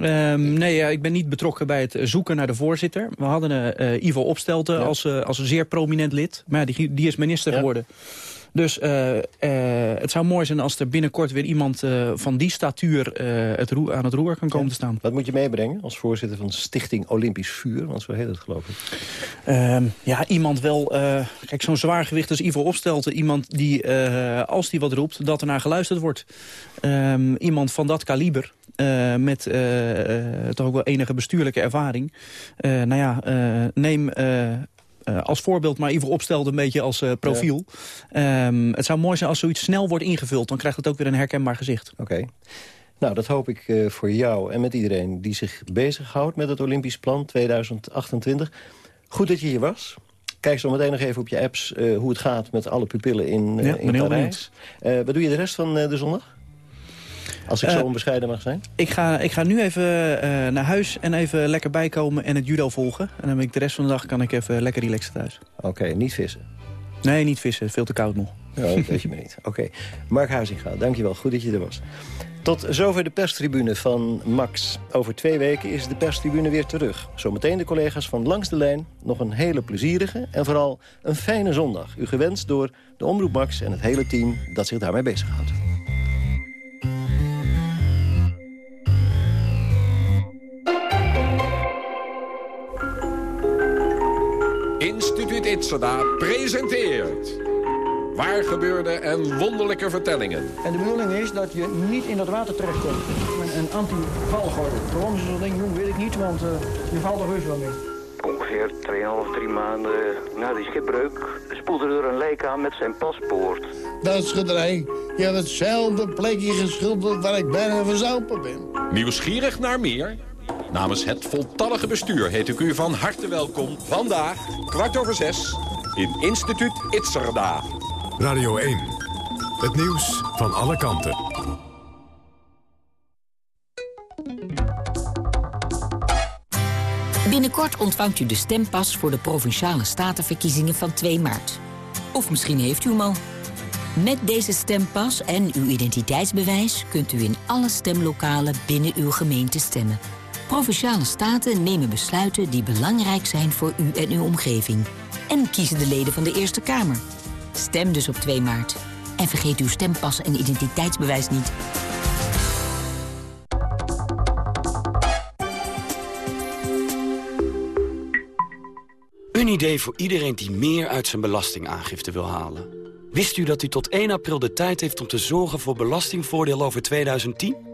Um, nee, ja, ik ben niet betrokken bij het zoeken naar de voorzitter. We hadden uh, Ivo Opstelten ja. als, uh, als een zeer prominent lid. Maar ja, die, die is minister ja. geworden. Dus uh, uh, het zou mooi zijn als er binnenkort weer iemand uh, van die statuur het roer, aan het roer kan komen ja. te staan. Wat moet je meebrengen als voorzitter van Stichting Olympisch Vuur? Want zo heet het geloof ik. Um, ja, iemand wel... kijk, zo'n zwaar gewicht als Ivo Opstelten. Iemand die, als die wat roept, dat er naar geluisterd wordt. Um, iemand van dat kaliber. Uh, met uh, toch ook wel enige bestuurlijke ervaring. Nou ja, neem uh, als voorbeeld maar even opstelde een beetje als uh, profiel. Ja. Um, het zou mooi zijn als zoiets snel wordt ingevuld. Dan krijgt het ook weer een herkenbaar gezicht. Oké. Okay. Nou, dat hoop ik uh, voor jou en met iedereen die zich bezighoudt met het Olympisch Plan 2028. Goed dat je hier was. Kijk zo meteen nog even op je apps hoe het gaat met alle pupillen in, ja, in Parijs. wat doe je de rest van de zondag? Als ik zo onbescheiden mag zijn? Ik ga, ik ga nu even uh, naar huis en even lekker bijkomen en het judo volgen. En dan ben ik de rest van de dag kan ik even lekker relaxen thuis. Oké, okay, niet vissen? Nee, niet vissen. Veel te koud nog. Ja, dat weet je me niet. Oké. Okay. Mark Huizinga, dankjewel. Goed dat je er was. Tot zover de perstribune van Max. Over twee weken is de perstribune weer terug. Zometeen de collega's van Langs de Lijn. Nog een hele plezierige en vooral een fijne zondag. U gewenst door de Omroep Max en het hele team dat zich daarmee bezighoudt. Instituut Itzada presenteert... Waar gebeurde en wonderlijke vertellingen. En de bedoeling is dat je niet in dat water terechtkomt. Met een anti-valgorde. Waarom ze zo'n ding doen, weet ik niet, want uh, je valt er heus wel mee. Ongeveer 2,5, 3 maanden na die schipbreuk spoelde er een lijk aan met zijn paspoort. Dat schilderij, je hebt hetzelfde plekje geschilderd waar ik bijna verzopen ben. Nieuwsgierig naar meer? Namens het voltallige bestuur heet ik u van harte welkom. Vandaag, kwart over zes, in Instituut Itzerda. Radio 1. Het nieuws van alle kanten. Binnenkort ontvangt u de stempas voor de Provinciale Statenverkiezingen van 2 maart. Of misschien heeft u hem al. Met deze stempas en uw identiteitsbewijs kunt u in alle stemlokalen binnen uw gemeente stemmen. Provinciale staten nemen besluiten die belangrijk zijn voor u en uw omgeving. En kiezen de leden van de Eerste Kamer. Stem dus op 2 maart. En vergeet uw stempas en identiteitsbewijs niet. Een idee voor iedereen die meer uit zijn belastingaangifte wil halen. Wist u dat u tot 1 april de tijd heeft om te zorgen voor belastingvoordeel over 2010?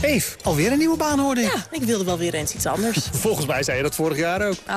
Eef, alweer een nieuwe baan hoorde ik. Ja, ik wilde wel weer eens iets anders. [LAUGHS] Volgens mij zei je dat vorig jaar ook.